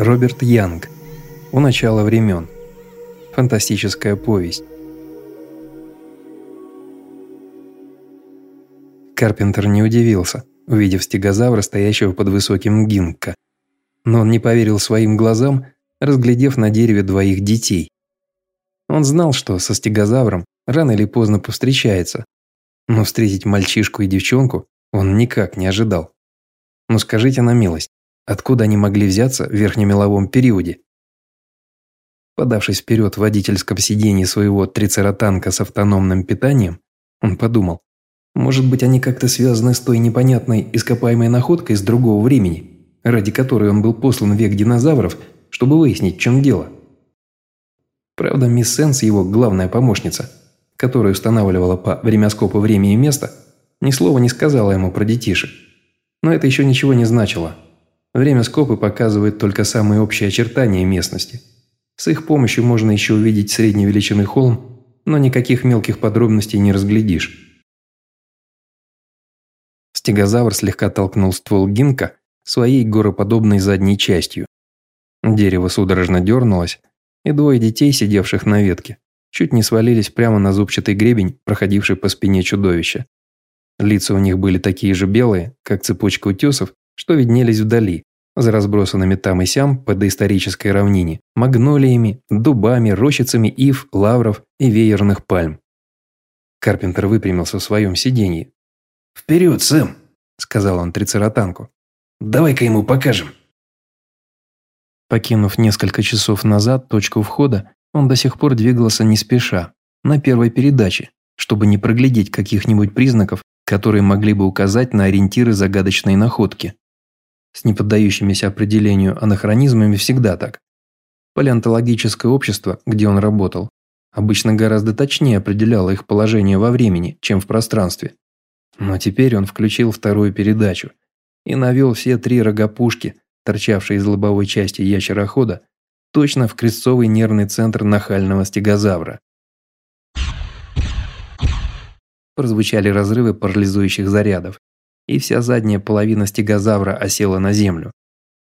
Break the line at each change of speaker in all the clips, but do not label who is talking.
Роберт Янг. У начала времен. Фантастическая повесть. Карпентер не удивился, увидев стегозавра, стоящего под высоким гинка. Но он не поверил своим глазам, разглядев на дереве двоих детей. Он знал, что со стегозавром рано или поздно повстречается, но встретить мальчишку и девчонку он никак не ожидал. Но скажите на милость, откуда они могли взяться в верхнемеловом периоде? Подавшись вперед в водительском сиденье своего трицератанка с автономным питанием, он подумал, может быть они как-то связаны с той непонятной ископаемой находкой из другого времени, ради которой он был послан век динозавров, чтобы выяснить, в чем дело. Правда, мисс Сенс, его главная помощница, которая устанавливала по времяскопу время и место, ни слова не сказала ему про детишек. Но это еще ничего не значило. Время скопы показывает только самые общие очертания местности. С их помощью можно еще увидеть средней величины холм, но никаких мелких подробностей не разглядишь. Стегозавр слегка толкнул ствол гинка своей гороподобной задней частью. Дерево судорожно дернулось, и двое детей, сидевших на ветке, чуть не свалились прямо на зубчатый гребень, проходивший по спине чудовища. Лица у них были такие же белые, как цепочка утесов, что виднелись вдали, за разбросанными там и сям по доисторической равнине, магнолиями, дубами, рощицами ив, лавров и веерных пальм. Карпентер выпрямился в своем сиденье.
«Вперед, Сэм!»
– сказал он трицератанку.
«Давай-ка ему покажем!»
Покинув несколько часов назад точку входа, он до сих пор двигался не спеша, на первой передаче, чтобы не проглядеть каких-нибудь признаков, которые могли бы указать на ориентиры загадочной находки. С неподдающимися определению анахронизмами всегда так. Палеонтологическое общество, где он работал, обычно гораздо точнее определяло их положение во времени, чем в пространстве. Но теперь он включил вторую передачу и навел все три рогопушки, торчавшие из лобовой части ящерохода, точно в крестцовый нервный центр нахального стегозавра. прозвучали разрывы парализующих зарядов, и вся задняя половина стегозавра осела на землю.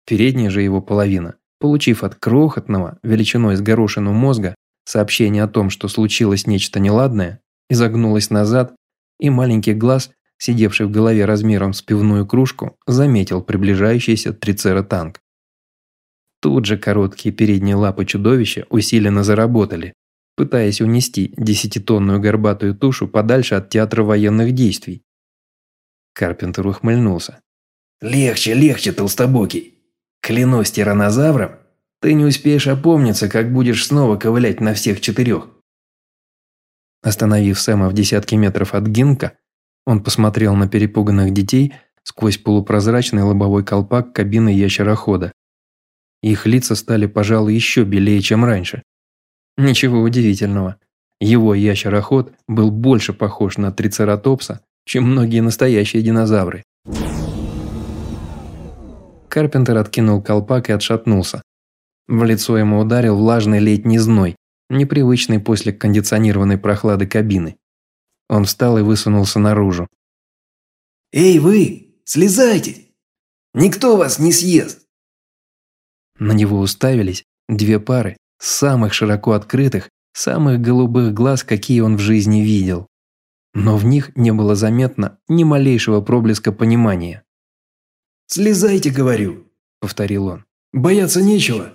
Передняя же его половина, получив от крохотного, величиной с горошину мозга, сообщение о том, что случилось нечто неладное, изогнулась назад, и маленький глаз, сидевший в голове размером с пивную кружку, заметил приближающийся трицератанк. Тут же короткие передние лапы чудовища усиленно заработали, пытаясь унести десятитонную горбатую тушу подальше от театра военных действий. Карпентер ухмыльнулся.
«Легче, легче, толстобокий. Клянусь тиранозавром, ты не успеешь опомниться, как будешь снова ковылять на всех четырех».
Остановив Сэма в десятке метров от Гинка, он посмотрел на перепуганных детей сквозь полупрозрачный лобовой колпак кабины ящерохода. Их лица стали, пожалуй, еще белее, чем раньше. Ничего удивительного. Его ящероход был больше похож на трицератопса, чем многие настоящие динозавры. Карпентер откинул колпак и отшатнулся. В лицо ему ударил влажный летний зной, непривычный после кондиционированной прохлады кабины. Он встал и высунулся наружу.
«Эй вы, слезайте! Никто вас не съест!»
На него уставились две пары самых широко открытых, самых голубых глаз, какие он в жизни видел. Но в них не было заметно ни малейшего проблеска понимания.
«Слезайте, говорю», – повторил он. «Бояться нечего».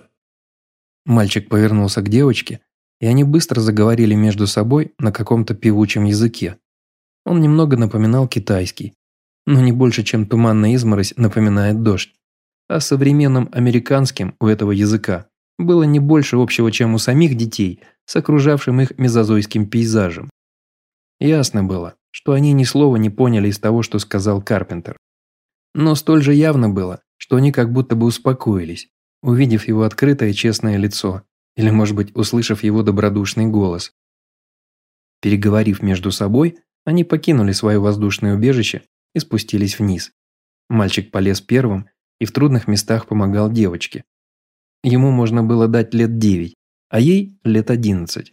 Мальчик повернулся к девочке, и они быстро заговорили между собой на каком-то певучем языке. Он немного напоминал китайский, но не больше, чем туманная изморозь напоминает дождь. А современным американским у этого языка было не больше общего, чем у самих детей с окружавшим их мезозойским пейзажем. Ясно было, что они ни слова не поняли из того, что сказал Карпентер. Но столь же явно было, что они как будто бы успокоились, увидев его открытое честное лицо, или, может быть, услышав его добродушный голос. Переговорив между собой, они покинули свое воздушное убежище и спустились вниз. Мальчик полез первым и в трудных местах помогал девочке, Ему можно было дать лет девять, а ей лет одиннадцать.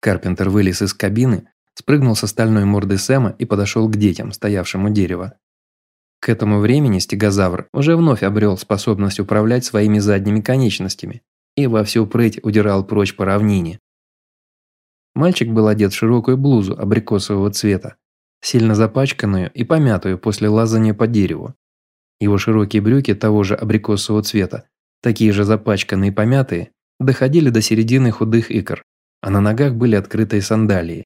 Карпентер вылез из кабины, спрыгнул со стальной морды Сэма и подошел к детям, стоявшим у дерева. К этому времени стегозавр уже вновь обрел способность управлять своими задними конечностями и во всю прыть удирал прочь по равнине. Мальчик был одет в широкую блузу абрикосового цвета, сильно запачканную и помятую после лазания по дереву. Его широкие брюки того же абрикосового цвета, такие же запачканные и помятые, доходили до середины худых икр, а на ногах были открытые сандалии.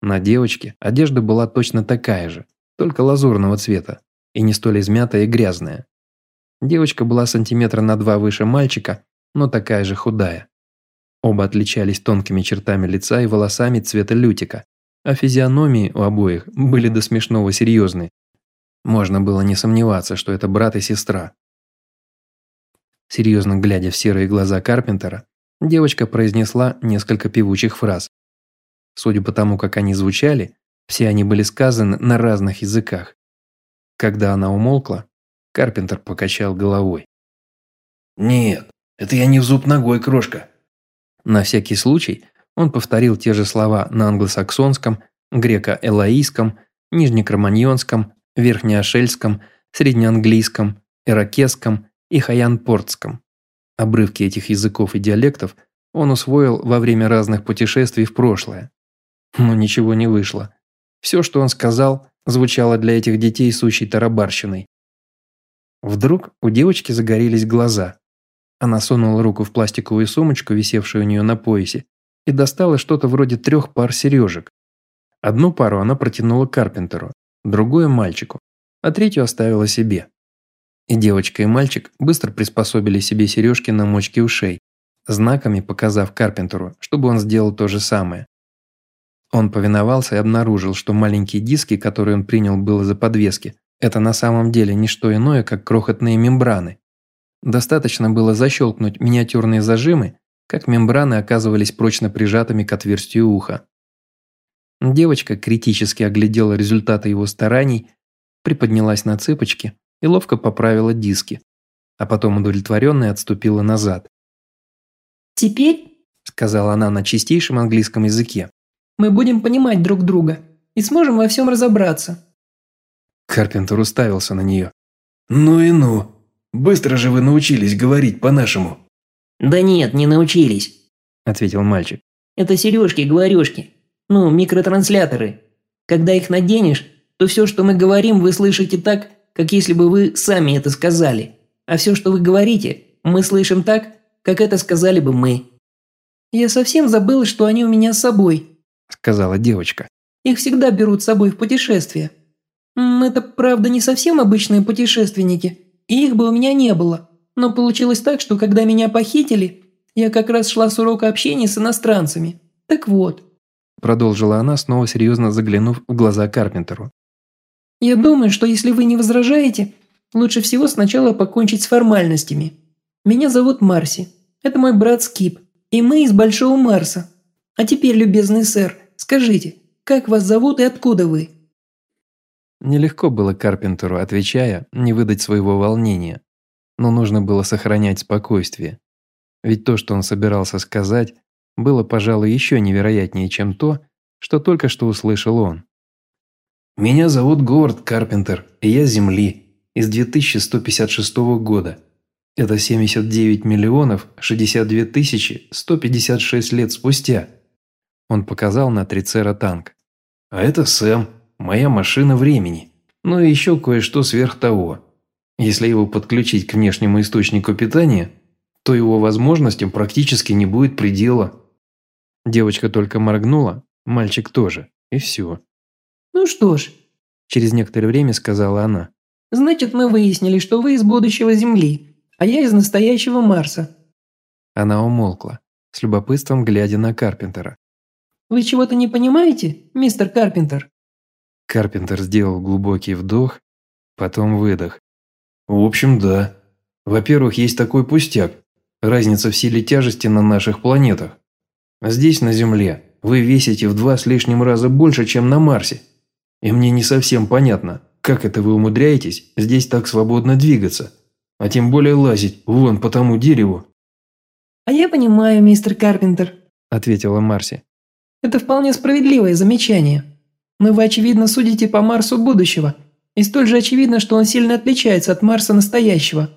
На девочке одежда была точно такая же, только лазурного цвета, и не столь измятая и грязная. Девочка была сантиметра на два выше мальчика, но такая же худая. Оба отличались тонкими чертами лица и волосами цвета лютика, а физиономии у обоих были до смешного серьезные. Можно было не сомневаться, что это брат и сестра. Серьезно глядя в серые глаза Карпентера, девочка произнесла несколько певучих фраз. Судя по тому, как они звучали, все они были сказаны на разных языках. Когда она умолкла, Карпентер покачал головой.
«Нет, это я не в зуб ногой, крошка».
На всякий случай он повторил те же слова на англосаксонском, греко-элаийском, нижнекроманьонском, верхнеошельском, среднеанглийском, иракесском и хаянпортском. Обрывки этих языков и диалектов он усвоил во время разных путешествий в прошлое. Но ничего не вышло. Все, что он сказал, звучало для этих детей сущей тарабарщиной. Вдруг у девочки загорелись глаза. Она сунула руку в пластиковую сумочку, висевшую у нее на поясе, и достала что-то вроде трех пар сережек. Одну пару она протянула Карпентеру, другую – мальчику, а третью оставила себе. И девочка и мальчик быстро приспособили себе сережки на мочке ушей, знаками показав Карпентеру, чтобы он сделал то же самое. Он повиновался и обнаружил, что маленькие диски, которые он принял было за подвески, это на самом деле не что иное, как крохотные мембраны. Достаточно было защелкнуть миниатюрные зажимы, как мембраны оказывались прочно прижатыми к отверстию уха. Девочка критически оглядела результаты его стараний, приподнялась на цыпочки и ловко поправила диски, а потом удовлетворенная отступила назад.
«Теперь», – сказала она на чистейшем английском языке, – «мы будем понимать друг друга и сможем во всем разобраться».
Карпентер уставился на нее.
«Ну и ну! Быстро же вы научились говорить по-нашему!»
«Да нет, не научились», –
ответил мальчик.
«Это сережки-говорежки. Ну, микротрансляторы. Когда их наденешь, то все, что мы говорим, вы слышите так, как если бы вы сами это сказали. А все, что вы говорите, мы слышим так, как это сказали бы мы».
«Я совсем забыла, что они у меня с собой», –
сказала девочка.
«Их всегда берут с собой в путешествия. Это, правда, не совсем обычные путешественники, и их бы у меня не было. Но получилось так, что когда меня похитили, я как раз шла с урока общения с иностранцами. Так вот.
Продолжила она, снова серьезно заглянув в глаза Карпентеру.
Я думаю, что если вы не возражаете, лучше всего сначала покончить с формальностями. Меня зовут Марси. Это мой брат Скип. И мы из Большого Марса. А теперь, любезный сэр, скажите, как вас зовут и откуда вы?»
Нелегко было Карпентеру, отвечая, не выдать своего волнения но нужно было сохранять спокойствие. Ведь то, что он собирался сказать, было, пожалуй, еще невероятнее, чем то, что только что услышал он.
«Меня зовут Говард Карпентер, и я Земли, из 2156 года. Это 79 миллионов 62 тысячи 156 лет спустя».
Он показал на трицератанк.
«А это Сэм, моя машина времени. Ну и еще кое-что сверх того. Если его подключить к внешнему источнику питания, то его возможностям практически не будет предела.
Девочка только моргнула, мальчик тоже, и все.
«Ну что ж», –
через некоторое время сказала она.
«Значит, мы выяснили, что вы из будущего Земли, а я из настоящего Марса».
Она умолкла, с любопытством глядя на Карпентера.
«Вы чего-то не понимаете, мистер Карпентер?»
Карпентер сделал глубокий вдох, потом выдох.
В общем, да. Во-первых, есть такой пустяк. Разница в силе тяжести на наших планетах. Здесь, на Земле, вы весите в два с лишним раза больше, чем на Марсе. И мне не совсем понятно, как это вы умудряетесь здесь так свободно двигаться, а тем более лазить вон по тому дереву.
«А я понимаю, мистер Карпентер», –
ответила Марси.
«Это вполне справедливое замечание. Но вы, очевидно, судите по Марсу будущего, и столь же очевидно, что он сильно отличается от Марса настоящего.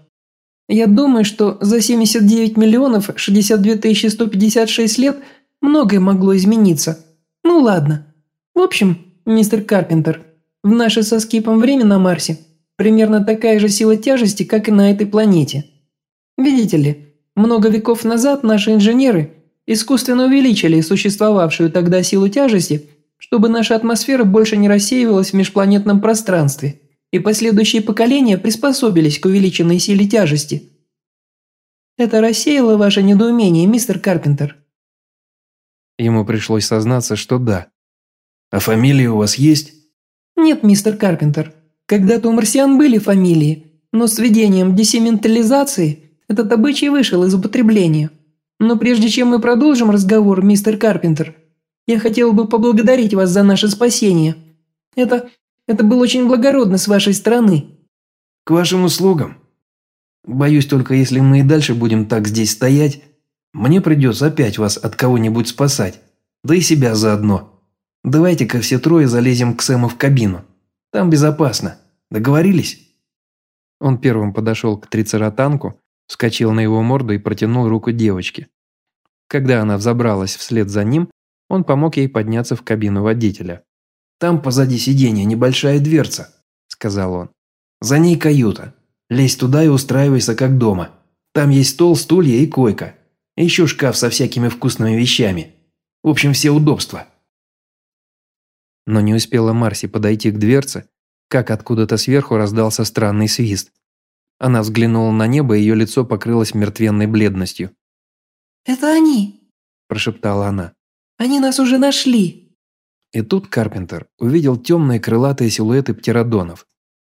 Я думаю, что за 79 миллионов 62 тысячи 156 лет многое могло измениться. Ну ладно. В общем, мистер Карпентер, в наше со Скипом время на Марсе примерно такая же сила тяжести, как и на этой планете. Видите ли, много веков назад наши инженеры искусственно увеличили существовавшую тогда силу тяжести, чтобы наша атмосфера больше не рассеивалась в межпланетном пространстве, и последующие поколения приспособились к увеличенной силе тяжести. Это рассеяло ваше недоумение, мистер Карпентер?
Ему пришлось сознаться, что да.
«А фамилия у вас есть?»
«Нет, мистер Карпентер. Когда-то у марсиан были фамилии, но с введением десиментализации этот обычай вышел из употребления. Но прежде чем мы продолжим разговор, мистер Карпентер, я хотел бы поблагодарить вас за наше спасение. Это... это было очень благородно с вашей стороны».
«К вашим услугам. Боюсь только, если мы и дальше будем так здесь стоять, мне придется опять вас от кого-нибудь спасать, да и себя заодно. Давайте-ка все трое залезем к Сэму в кабину. Там безопасно. Договорились?»
Он первым подошел к трицератанку, вскочил на его морду и протянул руку девочке. Когда она взобралась вслед за ним, он помог ей подняться в кабину водителя.
«Там позади сиденья небольшая дверца», – сказал он. «За ней каюта. Лезь туда и устраивайся как дома. Там есть стол, стулья и койка. Еще шкаф со всякими вкусными вещами. В общем, все удобства».
Но не успела Марси подойти к дверце, как откуда-то сверху раздался странный свист. Она взглянула на небо, и ее лицо покрылось мертвенной бледностью.
«Это они!» – прошептала она. «Они нас уже нашли!»
И тут Карпентер увидел темные крылатые силуэты птеродонов.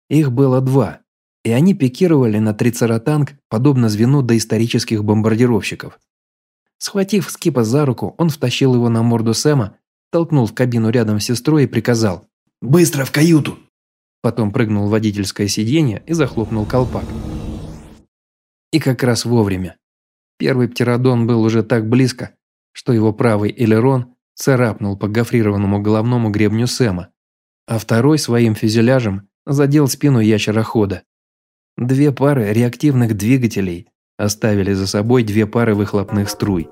Их было два, и они пикировали на трицератанг, подобно звену доисторических бомбардировщиков. Схватив Скипа за руку, он втащил его на морду Сэма, толкнул в кабину рядом с сестрой и приказал
«Быстро в каюту!»
Потом прыгнул в водительское сиденье и захлопнул колпак. И как раз вовремя. Первый птеродон был уже так близко, что его правый элерон царапнул по гофрированному головному гребню Сэма, а второй своим фюзеляжем задел спину ящерохода. Две пары реактивных двигателей оставили за собой две пары выхлопных струй.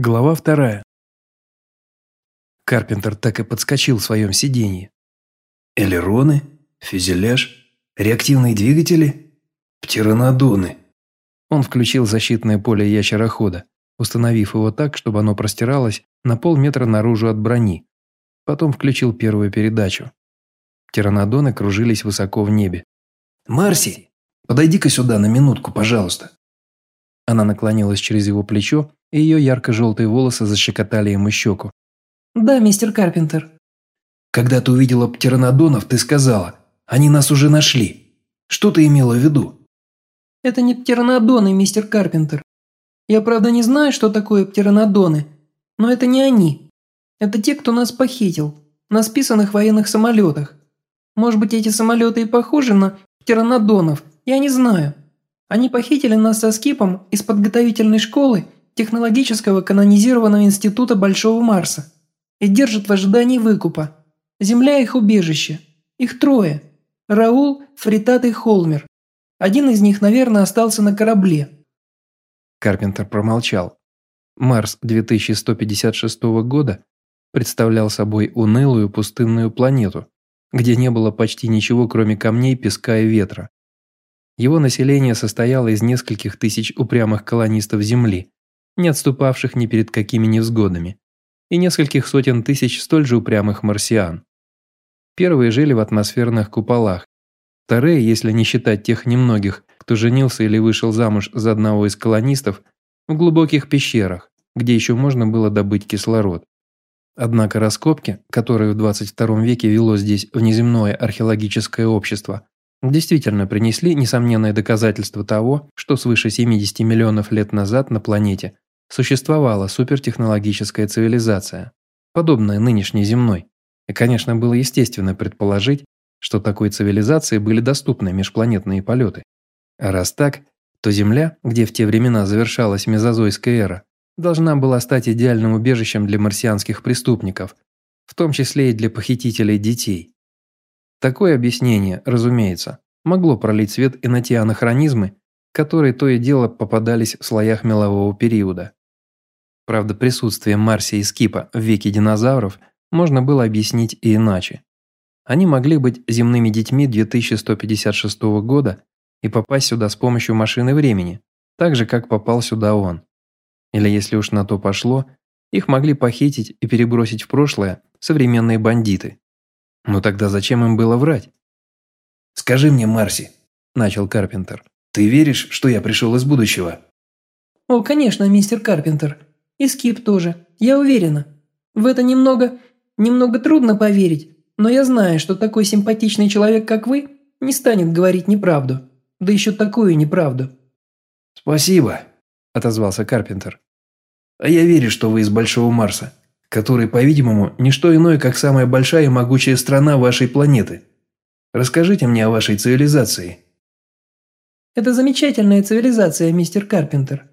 Глава вторая. Карпентер так и подскочил в своем сиденье.
Элероны? Фюзеляж? Реактивные двигатели? Птеранодоны.
Он включил защитное поле ящерохода, установив его так, чтобы оно простиралось на полметра наружу от брони. Потом включил первую передачу. Птеранодоны кружились высоко в небе.
«Марси, подойди-ка сюда на минутку, пожалуйста».
Она наклонилась через его плечо ее ярко-желтые волосы защекотали ему щеку.
«Да, мистер Карпентер».
«Когда ты увидела птеранодонов, ты сказала, они нас уже нашли. Что ты имела в виду?»
«Это не птеранодоны, мистер Карпентер. Я, правда, не знаю, что такое птеранодоны, но это не они. Это те, кто нас похитил, на списанных военных самолетах. Может быть, эти самолеты и похожи на птеранодонов, я не знаю. Они похитили нас со Скипом из подготовительной школы технологического канонизированного института Большого Марса и держат в ожидании выкупа. Земля их убежище. Их трое. Раул, Фритат и Холмер. Один из них, наверное, остался на корабле.
Карпентер промолчал. Марс 2156 года представлял собой унылую пустынную планету, где не было почти ничего, кроме камней, песка и ветра. Его население состояло из нескольких тысяч упрямых колонистов Земли, не отступавших ни перед какими невзгодами, и нескольких сотен тысяч столь же упрямых марсиан. Первые жили в атмосферных куполах, вторые, если не считать тех немногих, кто женился или вышел замуж за одного из колонистов, в глубоких пещерах, где еще можно было добыть кислород. Однако раскопки, которые в 22 веке вело здесь внеземное археологическое общество, действительно принесли несомненное доказательство того, что свыше 70 миллионов лет назад на планете существовала супертехнологическая цивилизация, подобная нынешней земной. И, конечно, было естественно предположить, что такой цивилизации были доступны межпланетные полеты. А раз так, то Земля, где в те времена завершалась мезозойская эра, должна была стать идеальным убежищем для марсианских преступников, в том числе и для похитителей детей. Такое объяснение, разумеется, могло пролить свет и на те анахронизмы, которые то и дело попадались в слоях мелового периода. Правда, присутствие Марсия и Скипа в веке динозавров можно было объяснить и иначе. Они могли быть земными детьми 2156 года и попасть сюда с помощью машины времени, так же, как попал сюда он. Или, если уж на то пошло, их могли похитить и перебросить в прошлое современные бандиты. Но тогда зачем им было врать?
«Скажи мне, Марси», – начал Карпентер, – «ты веришь, что я пришел из будущего?»
«О, конечно, мистер Карпентер. И Скип тоже. Я уверена. В это немного... немного трудно поверить, но я знаю, что такой симпатичный человек, как вы, не станет говорить неправду. Да еще такую неправду».
«Спасибо», – отозвался Карпентер. «А я верю, что вы из Большого Марса, который, по-видимому, не что иное, как самая большая и могучая страна вашей планеты. Расскажите мне о вашей цивилизации».
«Это замечательная цивилизация, мистер Карпентер.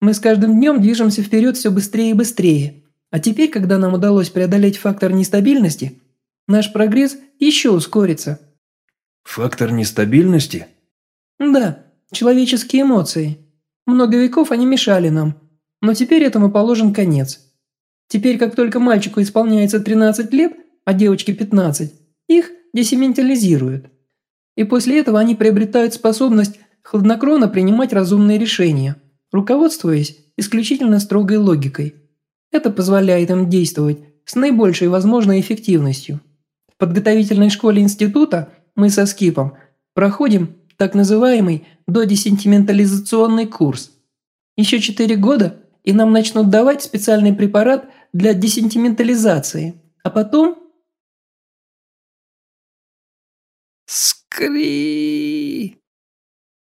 Мы с каждым днем движемся вперед все быстрее и быстрее. А теперь, когда нам удалось преодолеть фактор нестабильности, наш прогресс еще ускорится».
«Фактор нестабильности?»
«Да, человеческие эмоции. Много веков они мешали нам, но теперь этому положен конец. Теперь, как только мальчику исполняется 13 лет, а девочке 15, их десементализируют. И после этого они приобретают способность хладнокровно принимать разумные решения, руководствуясь исключительно строгой логикой. Это позволяет им действовать с наибольшей возможной эффективностью. В подготовительной школе института мы со Скипом проходим так называемый додесентиментализационный курс. Еще 4 года, и нам начнут давать специальный препарат для десентиментализации, а потом...
Скри!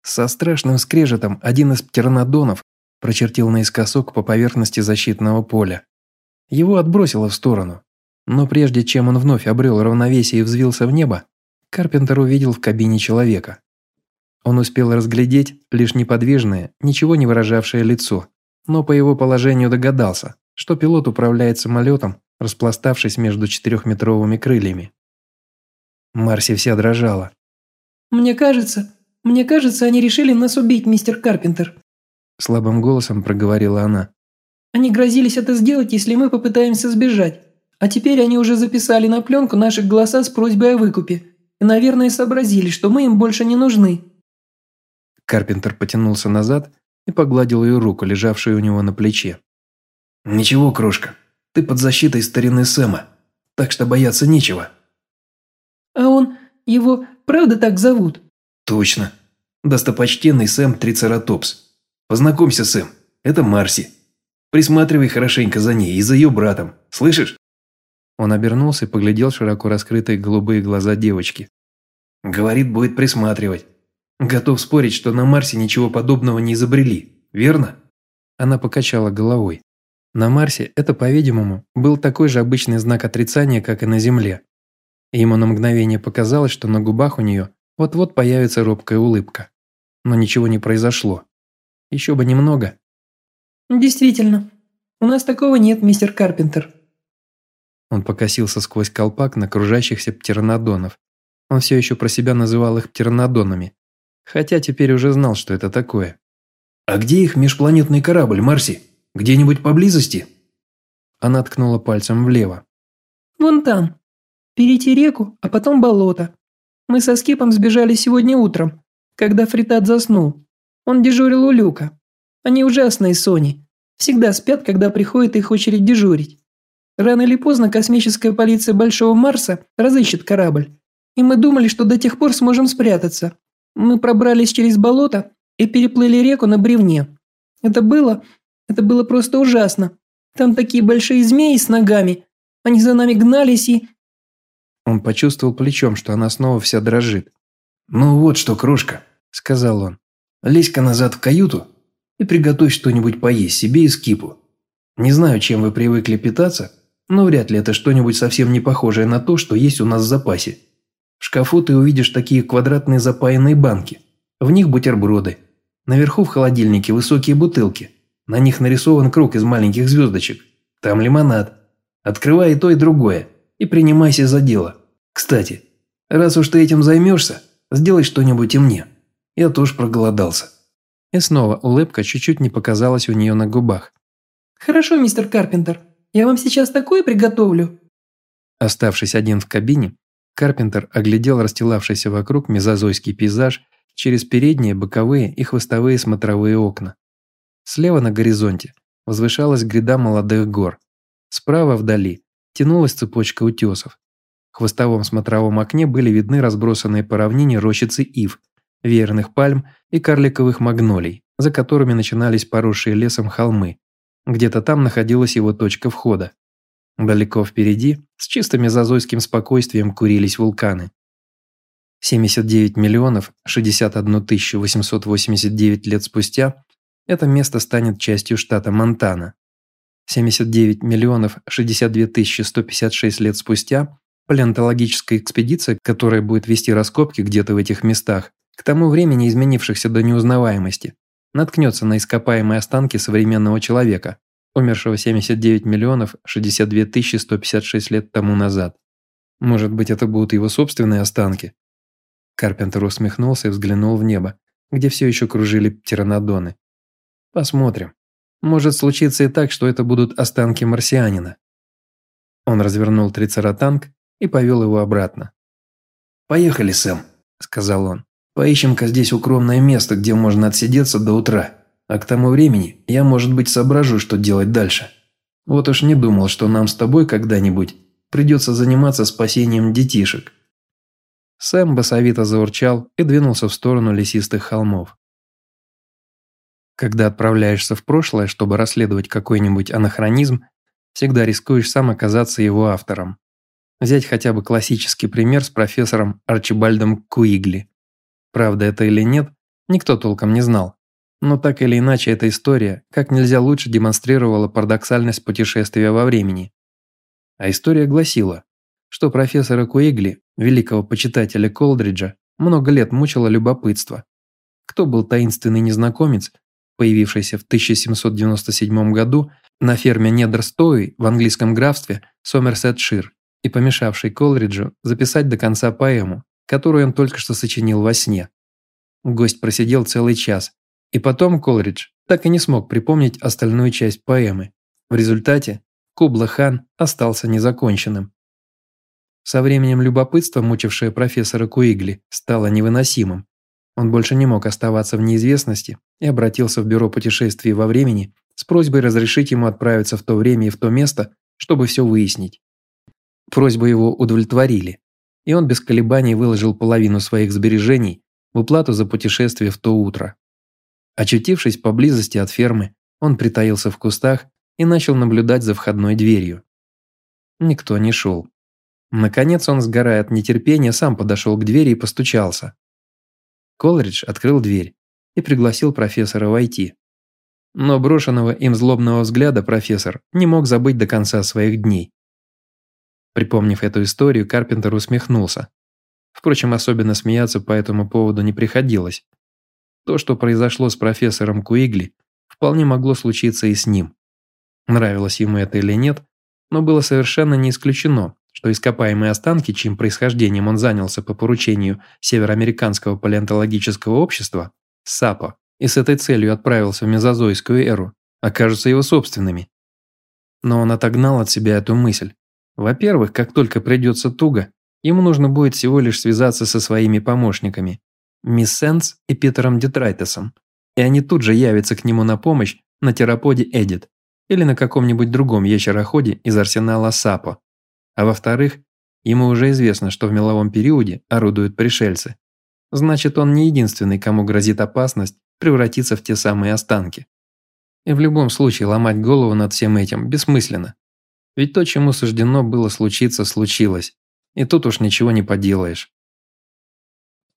Со страшным скрежетом один из птернодонов прочертил наискосок по поверхности защитного поля. Его отбросило в сторону. Но прежде чем он вновь обрел равновесие и взвился в небо, Карпентер увидел в кабине человека. Он успел разглядеть лишь неподвижное, ничего не выражавшее лицо, но по его положению догадался, что пилот управляет самолетом, распластавшись между четырехметровыми крыльями. Марси вся дрожала.
«Мне кажется, мне кажется, они решили нас убить, мистер Карпентер»,
слабым голосом проговорила она.
«Они грозились это сделать, если мы попытаемся сбежать. А теперь они уже записали на пленку наши голоса с просьбой о выкупе. И, наверное, сообразили, что мы им больше не нужны».
Карпентер потянулся назад и погладил ее руку, лежавшую у него на плече.
«Ничего, крошка, ты под защитой старины Сэма, так что бояться нечего».
«А он... его правда так зовут?»
«Точно. Достопочтенный Сэм Трицератопс. Познакомься, Сэм, это Марси. Присматривай хорошенько за ней и за ее братом, слышишь?»
Он обернулся и поглядел широко раскрытые голубые глаза девочки.
«Говорит, будет присматривать. Готов спорить, что на Марсе ничего подобного не изобрели, верно?
Она покачала головой. На Марсе это, по-видимому, был такой же обычный знак отрицания, как и на Земле. Ему на мгновение показалось, что на губах у нее вот-вот появится робкая улыбка. Но ничего не произошло. Еще бы немного.
«Действительно, у нас такого нет, мистер Карпентер».
Он покосился сквозь колпак на кружащихся птернодонов. Он все еще про себя называл их птернодонами, Хотя теперь уже знал, что это такое.
«А где их межпланетный корабль, Марси? Где-нибудь поблизости?»
Она ткнула пальцем влево.
«Вон там. Перейти реку, а потом болото. Мы со Скипом сбежали сегодня утром, когда Фритат заснул. Он дежурил у люка. Они ужасные, Сони. Всегда спят, когда приходит их очередь дежурить. Рано или поздно космическая полиция Большого Марса разыщет корабль. И мы думали, что до тех пор сможем спрятаться. Мы пробрались через болото и переплыли реку на бревне. Это было... это было просто ужасно. Там такие большие змеи с ногами. Они за нами гнались и...»
Он почувствовал плечом, что она снова вся дрожит.
«Ну вот что, крошка», – сказал он. «Лезь-ка назад в каюту и приготовь что-нибудь поесть себе и скипу. Не знаю, чем вы привыкли питаться, Но вряд ли это что-нибудь совсем не похожее на то, что есть у нас в запасе. В шкафу ты увидишь такие квадратные запаянные банки. В них бутерброды. Наверху в холодильнике высокие бутылки. На них нарисован круг из маленьких звездочек. Там лимонад. Открывай и то, и другое. И принимайся за дело. Кстати, раз уж ты этим займешься, сделай что-нибудь и мне. Я тоже проголодался.
И снова улыбка чуть-чуть не показалась у нее на губах.
«Хорошо, мистер Карпентер. Я вам сейчас такое приготовлю».
Оставшись один в кабине, Карпентер оглядел расстилавшийся вокруг мезозойский пейзаж через передние, боковые и хвостовые смотровые окна. Слева на горизонте возвышалась гряда молодых гор. Справа вдали тянулась цепочка утесов. В хвостовом смотровом окне были видны разбросанные по равнине рощицы ив, веерных пальм и карликовых магнолий, за которыми начинались поросшие лесом холмы. Где-то там находилась его точка входа. Далеко впереди, с чистым мезозойским спокойствием, курились вулканы. 79 миллионов 61 тысячу 889 лет спустя это место станет частью штата Монтана. 79 миллионов 62 тысячи 156 лет спустя палеонтологическая экспедиция, которая будет вести раскопки где-то в этих местах, к тому времени изменившихся до неузнаваемости, наткнется на ископаемые останки современного человека, умершего 79 миллионов 62 тысячи 156 лет тому назад. Может быть, это будут его собственные останки? Карпентер усмехнулся и взглянул в небо, где все еще кружили птеранодоны. Посмотрим. Может случиться и так, что это будут останки марсианина. Он развернул трицератанк и повел его обратно.
«Поехали, Сэм», – сказал он. «Поищем-ка здесь укромное место, где можно отсидеться до утра, а к тому времени я, может быть, соображу, что делать дальше. Вот уж не думал, что нам с тобой когда-нибудь придется заниматься спасением детишек».
Сэм басовито заурчал и двинулся в сторону лесистых холмов. Когда отправляешься в прошлое, чтобы расследовать какой-нибудь анахронизм, всегда рискуешь сам оказаться его автором. Взять хотя бы классический пример с профессором Арчибальдом Куигли. Правда это или нет, никто толком не знал. Но так или иначе эта история как нельзя лучше демонстрировала парадоксальность путешествия во времени. А история гласила, что профессора Куигли, великого почитателя Колдриджа, много лет мучило любопытство. Кто был таинственный незнакомец, появившийся в 1797 году на ферме Недерстоуи в английском графстве Сомерсетшир и помешавший Колриджу записать до конца поэму, которую он только что сочинил во сне. Гость просидел целый час, и потом Колридж так и не смог припомнить остальную часть поэмы. В результате Кубла-хан остался незаконченным. Со временем любопытство, мучившее профессора Куигли, стало невыносимым. Он больше не мог оставаться в неизвестности и обратился в бюро путешествий во времени с просьбой разрешить ему отправиться в то время и в то место, чтобы все выяснить. Просьбу его удовлетворили, и он без колебаний выложил половину своих сбережений в уплату за путешествие в то утро. Очутившись поблизости от фермы, он притаился в кустах и начал наблюдать за входной дверью. Никто не шел. Наконец он, сгорая от нетерпения, сам подошел к двери и постучался. Колридж открыл дверь и пригласил профессора войти. Но брошенного им злобного взгляда профессор не мог забыть до конца своих дней. Припомнив эту историю, Карпентер усмехнулся. Впрочем, особенно смеяться по этому поводу не приходилось. То, что произошло с профессором Куигли, вполне могло случиться и с ним. Нравилось ему это или нет, но было совершенно не исключено, что ископаемые останки, чьим происхождением он занялся по поручению Североамериканского палеонтологического общества, САПО, и с этой целью отправился в мезозойскую эру, окажутся его собственными. Но он отогнал от себя эту мысль. Во-первых, как только придется туго, ему нужно будет всего лишь связаться со своими помощниками, мисс Сенс и Питером Детрайтесом, и они тут же явятся к нему на помощь на тераподе Эдит или на каком-нибудь другом ящероходе из арсенала САПО. А во-вторых, ему уже известно, что в меловом периоде орудуют пришельцы. Значит, он не единственный, кому грозит опасность превратиться в те самые останки. И в любом случае ломать голову над всем этим бессмысленно. Ведь то, чему суждено было случиться, случилось. И тут уж ничего не поделаешь.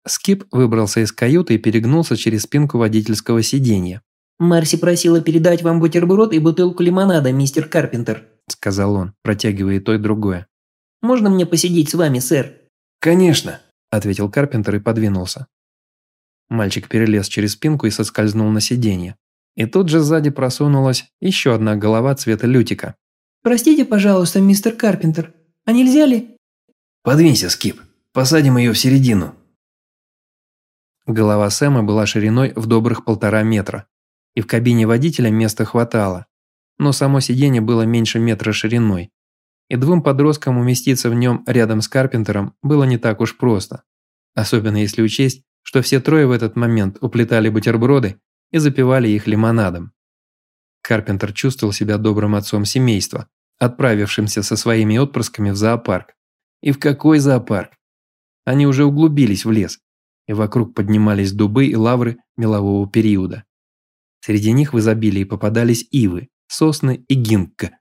Скип выбрался из каюты и перегнулся через спинку водительского сиденья.
«Марси просила передать вам бутерброд и бутылку лимонада, мистер Карпентер»,
сказал он, протягивая и то, и другое.
«Можно мне посидеть с вами, сэр?»
«Конечно», –
ответил Карпентер и подвинулся. Мальчик перелез через спинку и соскользнул на сиденье. И тут же сзади просунулась еще одна голова цвета лютика.
«Простите, пожалуйста, мистер Карпентер, а нельзя ли?»
«Подвинься, Скип, посадим ее в середину».
Голова Сэма была шириной в добрых полтора метра, и в кабине водителя места хватало, но само сиденье было меньше метра шириной, и двум подросткам уместиться в нем рядом с Карпентером было не так уж просто, особенно если учесть, что все трое в этот момент уплетали бутерброды и запивали их лимонадом. Карпентер чувствовал себя добрым отцом семейства, отправившимся со своими отпрысками в зоопарк. И в какой зоопарк? Они уже углубились в лес, и вокруг поднимались дубы и лавры мелового периода. Среди них в изобилии попадались ивы, сосны и гинкка,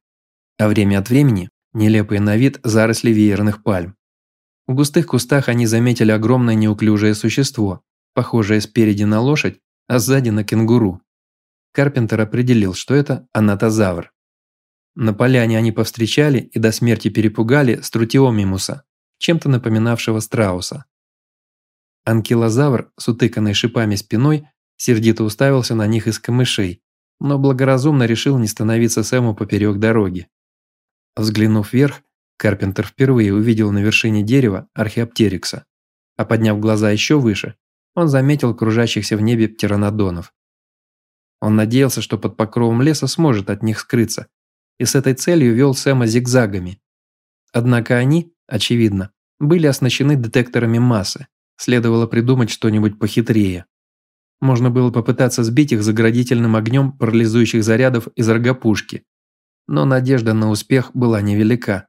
а время от времени нелепые на вид заросли веерных пальм. В густых кустах они заметили огромное неуклюжее существо, похожее спереди на лошадь, а сзади на кенгуру. Карпентер определил, что это анатозавр. На поляне они повстречали и до смерти перепугали струтиомимуса, чем-то напоминавшего страуса. Анкилозавр с утыканной шипами спиной сердито уставился на них из камышей, но благоразумно решил не становиться Сэму поперек дороги. Взглянув вверх, Карпентер впервые увидел на вершине дерева археоптерикса, а подняв глаза еще выше, он заметил кружащихся в небе птеранодонов. Он надеялся, что под покровом леса сможет от них скрыться, и с этой целью вел Сэма зигзагами. Однако они, очевидно, были оснащены детекторами массы, следовало придумать что-нибудь похитрее. Можно было попытаться сбить их заградительным огнем парализующих зарядов из рогопушки, но надежда на успех была невелика.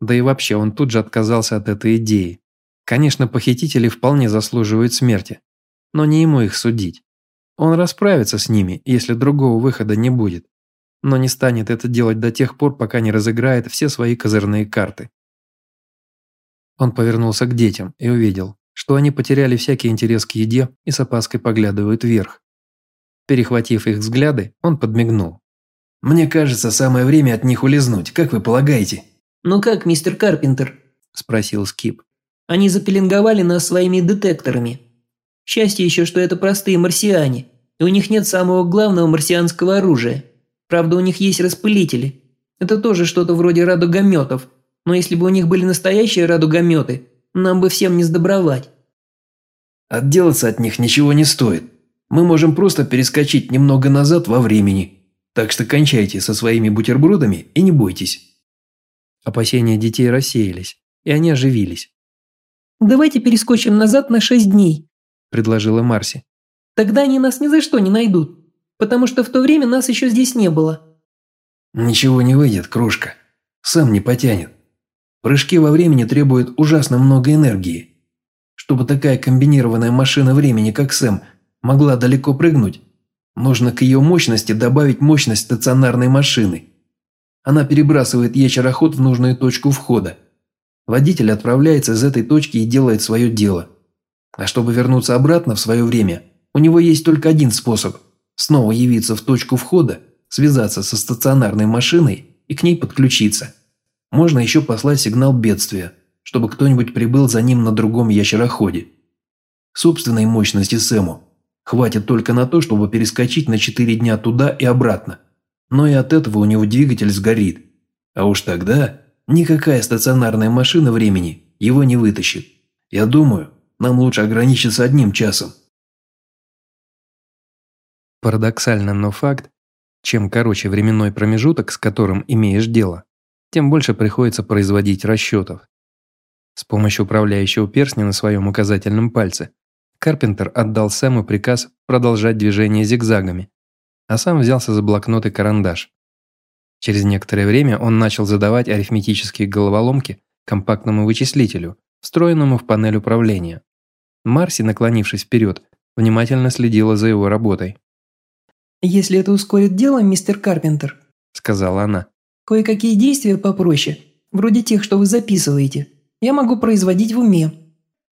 Да и вообще он тут же отказался от этой идеи. Конечно, похитители вполне заслуживают смерти, но не ему их судить. Он расправится с ними, если другого выхода не будет, но не станет это делать до тех пор, пока не разыграет все свои козырные карты. Он повернулся к детям и увидел, что они потеряли всякий интерес к еде и с опаской поглядывают вверх. Перехватив их взгляды, он подмигнул.
«Мне кажется, самое время от них улизнуть, как вы полагаете?»
«Ну как, мистер Карпентер?»
– спросил Скип.
«Они запеленговали нас своими детекторами. Счастье еще, что это простые марсиане, и у них нет самого главного марсианского оружия. Правда, у них есть распылители. Это тоже что-то вроде радугометов, но если бы у них были настоящие радугометы, нам бы всем не сдобровать».
«Отделаться от них ничего не стоит. Мы можем просто перескочить немного назад во времени. Так что кончайте со своими бутербродами и не бойтесь».
Опасения детей рассеялись, и они оживились.
«Давайте перескочим назад на шесть дней», –
предложила Марси.
«Тогда они нас ни за что не найдут, потому что в то время нас еще здесь не было».
«Ничего не выйдет, крошка. Сам не потянет. Прыжки во времени требуют ужасно много энергии. Чтобы такая комбинированная машина времени, как Сэм, могла далеко прыгнуть, нужно к ее мощности добавить мощность стационарной машины. Она перебрасывает ящероход в нужную точку входа. Водитель отправляется из этой точки и делает свое дело. А чтобы вернуться обратно в свое время, у него есть только один способ – снова явиться в точку входа, связаться со стационарной машиной и к ней подключиться. Можно еще послать сигнал бедствия, чтобы кто-нибудь прибыл за ним на другом ящероходе. Собственной мощности Сэму хватит только на то, чтобы перескочить на 4 дня туда и обратно – но и от этого у него двигатель сгорит. А уж тогда никакая стационарная машина времени его не вытащит. Я думаю, нам лучше ограничиться одним часом.
Парадоксально, но факт, чем короче временной промежуток, с которым имеешь дело, тем больше приходится производить расчетов. С помощью управляющего перстня на своем указательном пальце Карпентер отдал Сэму приказ продолжать движение зигзагами, а сам взялся за блокнот и карандаш. Через некоторое время он начал задавать арифметические головоломки компактному вычислителю, встроенному в панель управления. Марси, наклонившись вперед, внимательно следила за его работой.
«Если это ускорит дело, мистер Карпентер», – сказала она, – «кое-какие действия попроще, вроде тех, что вы записываете, я могу производить в уме.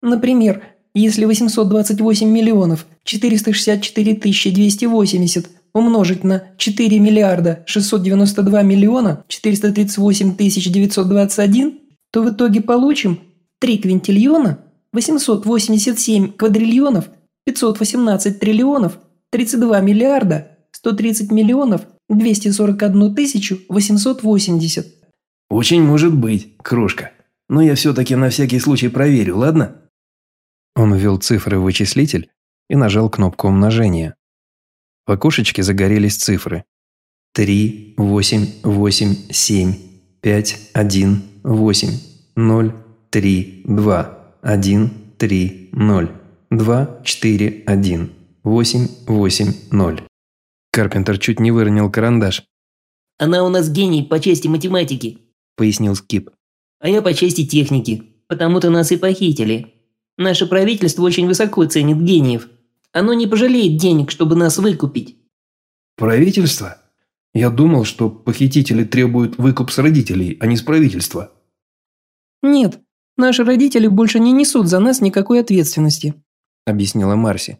Например, если 828 миллионов 464 280 умножить на 4 миллиарда 692 миллиона 438 тысяч 921, то в итоге получим 3 квинтильона 887 квадриллионов 518 триллионов 32 миллиарда 130 миллионов 241 тысячу 880.
Очень может быть, крошка. Но я все-таки на всякий случай проверю, ладно?
Он ввел цифры в вычислитель и нажал кнопку умножения. В окошечке загорелись цифры. 3, 8, 8, 7, 5, 1, 8, 0, 3, 2, 1, 3, 0, 2, 4, 1, 8, 8, 0. Карпентер чуть не выронил карандаш.
«Она у нас гений по части математики», –
пояснил Скип.
«А я по части техники, потому-то нас и похитили. Наше правительство очень высоко ценит гениев. Оно не пожалеет денег, чтобы нас выкупить».
«Правительство? Я думал, что похитители требуют выкуп с родителей, а не с правительства».
«Нет, наши родители больше не несут за нас никакой ответственности», –
объяснила Марси.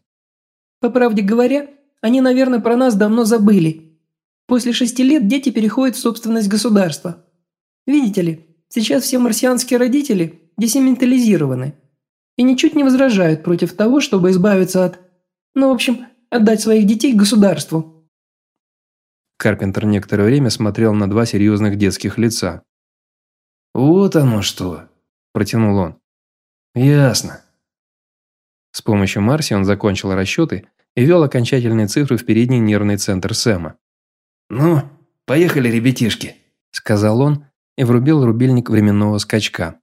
«По правде говоря, они, наверное, про нас давно забыли. После шести лет дети переходят в собственность государства. Видите ли, сейчас все марсианские родители десементализированы и ничуть не возражают против того, чтобы избавиться от... Ну, в общем, отдать своих детей государству.
Карпентер некоторое время смотрел на два серьезных детских лица.
«Вот оно что!» – протянул он. «Ясно».
С помощью Марси он закончил расчеты и ввел окончательные цифры в передний нервный центр Сэма.
«Ну, поехали, ребятишки», –
сказал он и врубил рубильник временного скачка.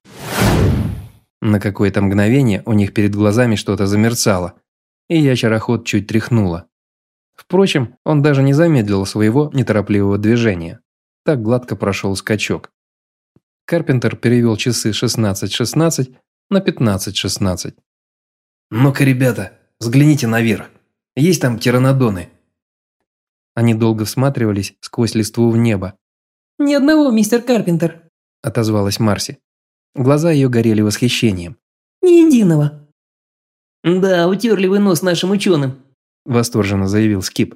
На какое-то мгновение у них перед глазами что-то замерцало, и ящероход чуть тряхнуло. Впрочем, он даже не замедлил своего неторопливого движения. Так гладко прошел скачок. Карпентер перевел часы 16.16 на 15.16.
«Ну-ка, ребята, взгляните наверх. Есть там тиранодоны?»
Они долго всматривались сквозь листву в небо.
«Ни одного, мистер Карпентер», –
отозвалась Марси. Глаза ее горели восхищением.
«Ни единого».
«Да, утерли вы нос нашим ученым», –
восторженно заявил Скип.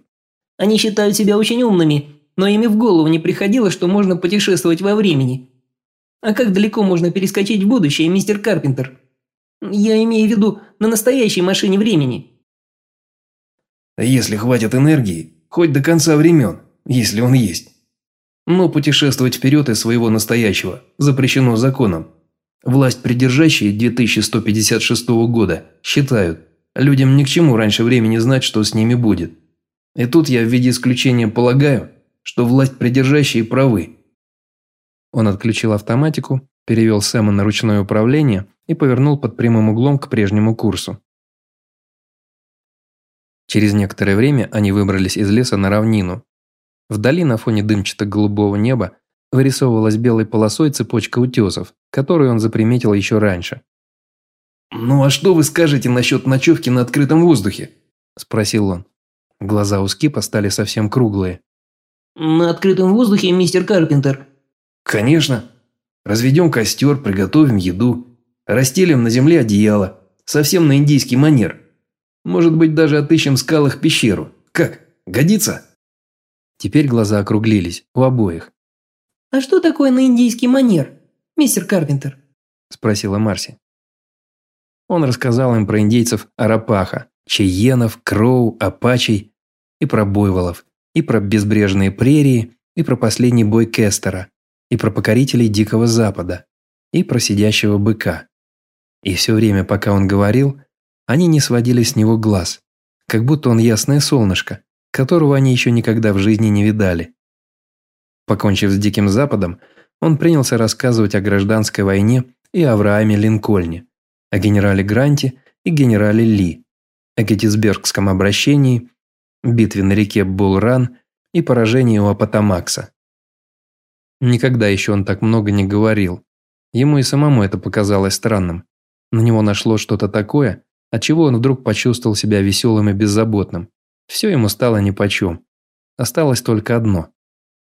«Они считают себя очень умными, но ими в голову не приходило, что можно путешествовать во времени. А как далеко можно перескочить в будущее, мистер Карпентер? Я имею в виду на настоящей машине времени».
Если хватит энергии, хоть до конца времен, если он есть. Но путешествовать вперед из своего настоящего запрещено законом. Власть придержащие 2156 года считают, людям ни к чему раньше времени знать, что с ними будет. И тут я в виде исключения полагаю, что власть придержащие правы.
Он отключил автоматику, перевел Сэма на ручное управление и повернул под прямым углом к прежнему курсу. Через некоторое время они выбрались из леса на равнину. Вдали на фоне дымчато-голубого неба вырисовывалась белой полосой цепочка утесов, которую он заприметил еще раньше.
«Ну а что вы скажете насчет ночевки на открытом воздухе?»
– спросил он. Глаза у Скипа стали совсем круглые.
«На открытом воздухе, мистер Карпентер?»
«Конечно. Разведем костер, приготовим еду, расстелим на земле одеяло, совсем на индийский манер. Может быть, даже отыщем в скалах пещеру. Как, годится?»
Теперь глаза округлились, у обоих.
«А что такое на индийский манер, мистер Карпентер?»
– спросила Марси. Он рассказал им про индейцев Арапаха, Чайенов, Кроу, Апачей, и про Буйволов, и про безбрежные прерии, и про последний бой Кестера, и про покорителей Дикого Запада, и про сидящего быка. И все время, пока он говорил, они не сводили с него глаз, как будто он ясное солнышко, которого они еще никогда в жизни не видали. Покончив с Диким Западом, он принялся рассказывать о гражданской войне и Аврааме Линкольне, о генерале Гранте и генерале Ли, о Геттисбергском обращении, битве на реке Булран и поражении у Апатамакса. Никогда еще он так много не говорил. Ему и самому это показалось странным. На него нашло что-то такое, отчего он вдруг почувствовал себя веселым и беззаботным. Все ему стало нипочем. Осталось только одно.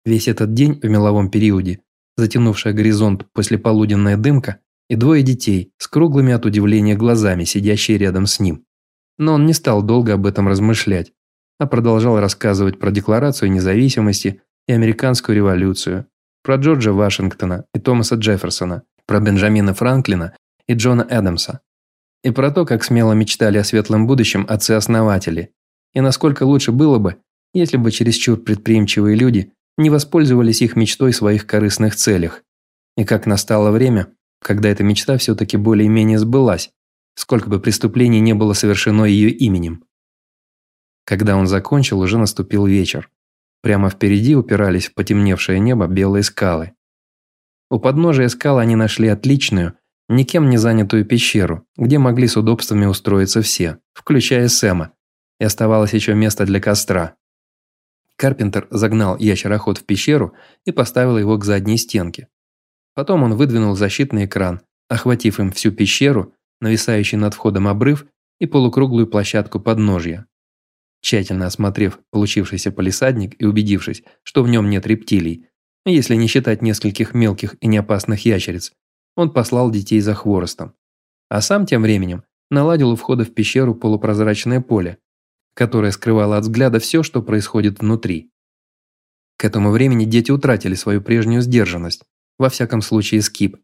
Весь этот день в меловом периоде, затянувшая горизонт после полуденная дымка, и двое детей с круглыми от удивления глазами, сидящие рядом с ним. Но он не стал долго об этом размышлять. а продолжал рассказывать про Декларацию независимости и Американскую революцию, про Джорджа Вашингтона и Томаса Джефферсона, про Бенджамина Франклина и Джона Эдамса, и про то, как смело мечтали о светлом будущем отцы-основатели, и насколько лучше было бы, если бы чересчур предприимчивые люди не воспользовались их мечтой в своих корыстных целях, и как настало время, когда эта мечта все-таки более-менее сбылась, сколько бы преступлений не было совершено ее именем. Когда он закончил, уже наступил вечер. Прямо впереди упирались в потемневшее небо белые скалы. У подножия скал они нашли отличную, никем не занятую пещеру, где могли с удобствами устроиться все, включая Сэма, и оставалось еще место для костра. Карпентер загнал ящероход в пещеру и поставил его к задней стенке. Потом он выдвинул защитный экран, охватив им всю пещеру, нависающий над входом обрыв и полукруглую площадку подножья. Тщательно осмотрев получившийся полисадник и убедившись, что в нем нет рептилий, если не считать нескольких мелких и неопасных ящериц, он послал детей за хворостом. А сам тем временем наладил у входа в пещеру полупрозрачное поле, которое скрывало от взгляда все, что происходит внутри. К этому времени дети утратили свою прежнюю сдержанность, во всяком случае Скип.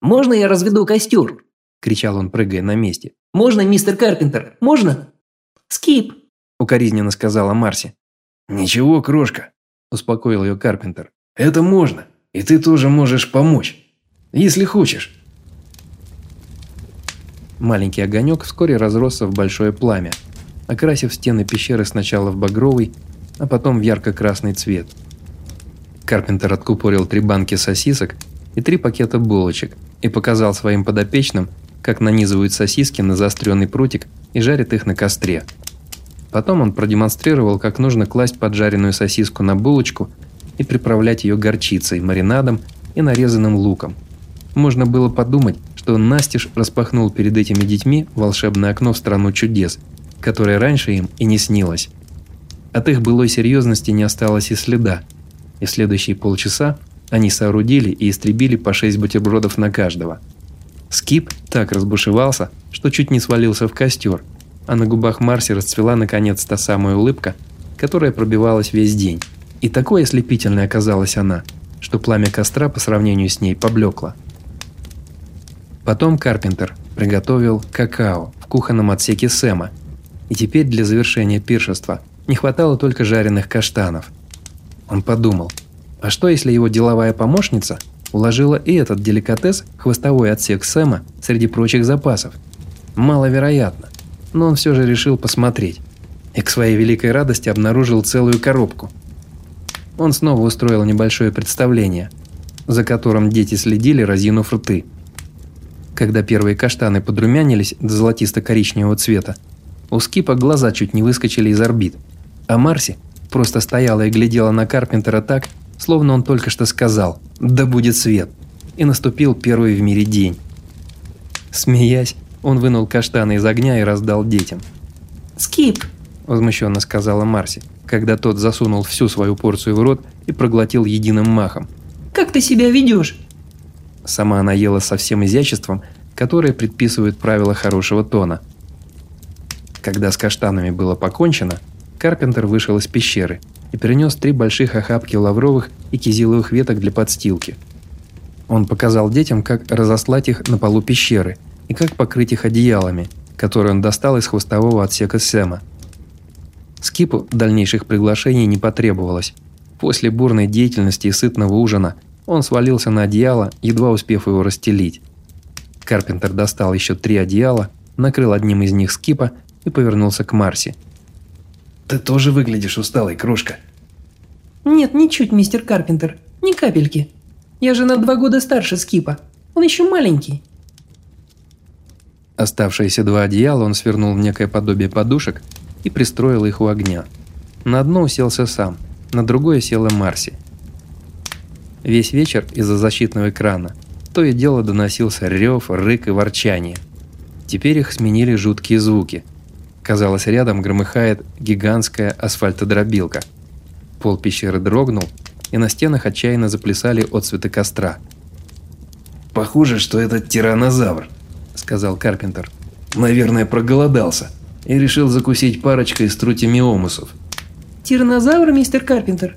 «Можно я разведу костер?»
– кричал он, прыгая на месте.
«Можно, мистер Карпентер? Можно?» «Скип!»
Укоризненно сказала Марси.
«Ничего, крошка», –
успокоил ее Карпентер.
«Это можно, и ты тоже можешь помочь, если хочешь».
Маленький огонек вскоре разросся в большое пламя, окрасив стены пещеры сначала в багровый, а потом в ярко-красный цвет. Карпентер откупорил три банки сосисок и три пакета булочек и показал своим подопечным, как нанизывают сосиски на заостренный прутик и жарят их на костре. Потом он продемонстрировал, как нужно класть поджаренную сосиску на булочку и приправлять ее горчицей, маринадом и нарезанным луком. Можно было подумать, что он настежь распахнул перед этими детьми волшебное окно в страну чудес, которое раньше им и не снилось. От их былой серьезности не осталось и следа, и следующие полчаса они соорудили и истребили по шесть бутербродов на каждого. Скип так разбушевался, что чуть не свалился в костер – а на губах Марси расцвела наконец та самая улыбка, которая пробивалась весь день. И такой ослепительной оказалась она, что пламя костра по сравнению с ней поблекло. Потом Карпентер приготовил какао в кухонном отсеке Сэма, и теперь для завершения пиршества не хватало только жареных каштанов. Он подумал, а что если его деловая помощница уложила и этот деликатес в хвостовой отсек Сэма среди прочих запасов? Маловероятно но он все же решил посмотреть. И к своей великой радости обнаружил целую коробку. Он снова устроил небольшое представление, за которым дети следили, разинув рты. Когда первые каштаны подрумянились до золотисто-коричневого цвета, у Скипа глаза чуть не выскочили из орбит, а Марси просто стояла и глядела на Карпентера так, словно он только что сказал «Да будет свет!» и наступил первый в мире день. Смеясь, он вынул каштаны из огня и раздал детям.
«Скип!»
– возмущенно сказала Марси, когда тот засунул всю свою порцию в рот и проглотил единым махом.
«Как ты себя ведешь?»
Сама она ела со всем изяществом, которое предписывают правила хорошего тона. Когда с каштанами было покончено, Карпентер вышел из пещеры и принес три больших охапки лавровых и кизиловых веток для подстилки. Он показал детям, как разослать их на полу пещеры – и как покрыть их одеялами, которые он достал из хвостового отсека Сэма. Скипу дальнейших приглашений не потребовалось. После бурной деятельности и сытного ужина он свалился на одеяло, едва успев его расстелить. Карпентер достал еще три одеяла, накрыл одним из них Скипа и повернулся к Марси.
«Ты тоже выглядишь усталой, крошка».
«Нет, ничуть, мистер Карпентер. Ни капельки. Я же на два года старше Скипа. Он еще маленький».
Оставшиеся два одеяла он свернул в некое подобие подушек и пристроил их у огня. На одно уселся сам, на другое села Марси. Весь вечер из-за защитного экрана то и дело доносился рев, рык и ворчание. Теперь их сменили жуткие звуки. Казалось, рядом громыхает гигантская асфальтодробилка. Пол пещеры дрогнул, и на стенах отчаянно заплясали отцветы костра.
«Похоже, что это тиранозавр», – сказал Карпентер. «Наверное, проголодался. и решил закусить парочкой струтимиомусов.
«Тиранозавр, мистер Карпентер?»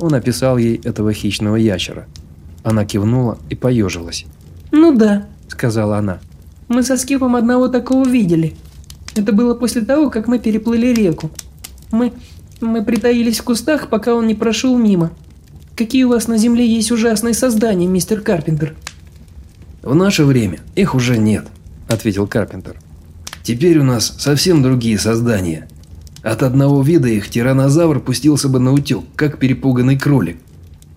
Он описал ей этого хищного ящера. Она кивнула и поежилась.
«Ну да», –
сказала она.
«Мы со Скипом одного такого видели. Это было после того, как мы переплыли реку. Мы... мы притаились в кустах, пока он не прошел мимо. Какие у вас на Земле есть ужасные создания, мистер Карпентер?»
«В наше время их уже нет», – ответил Карпентер. «Теперь у нас совсем другие создания. От одного вида их тиранозавр пустился бы на утек, как перепуганный кролик.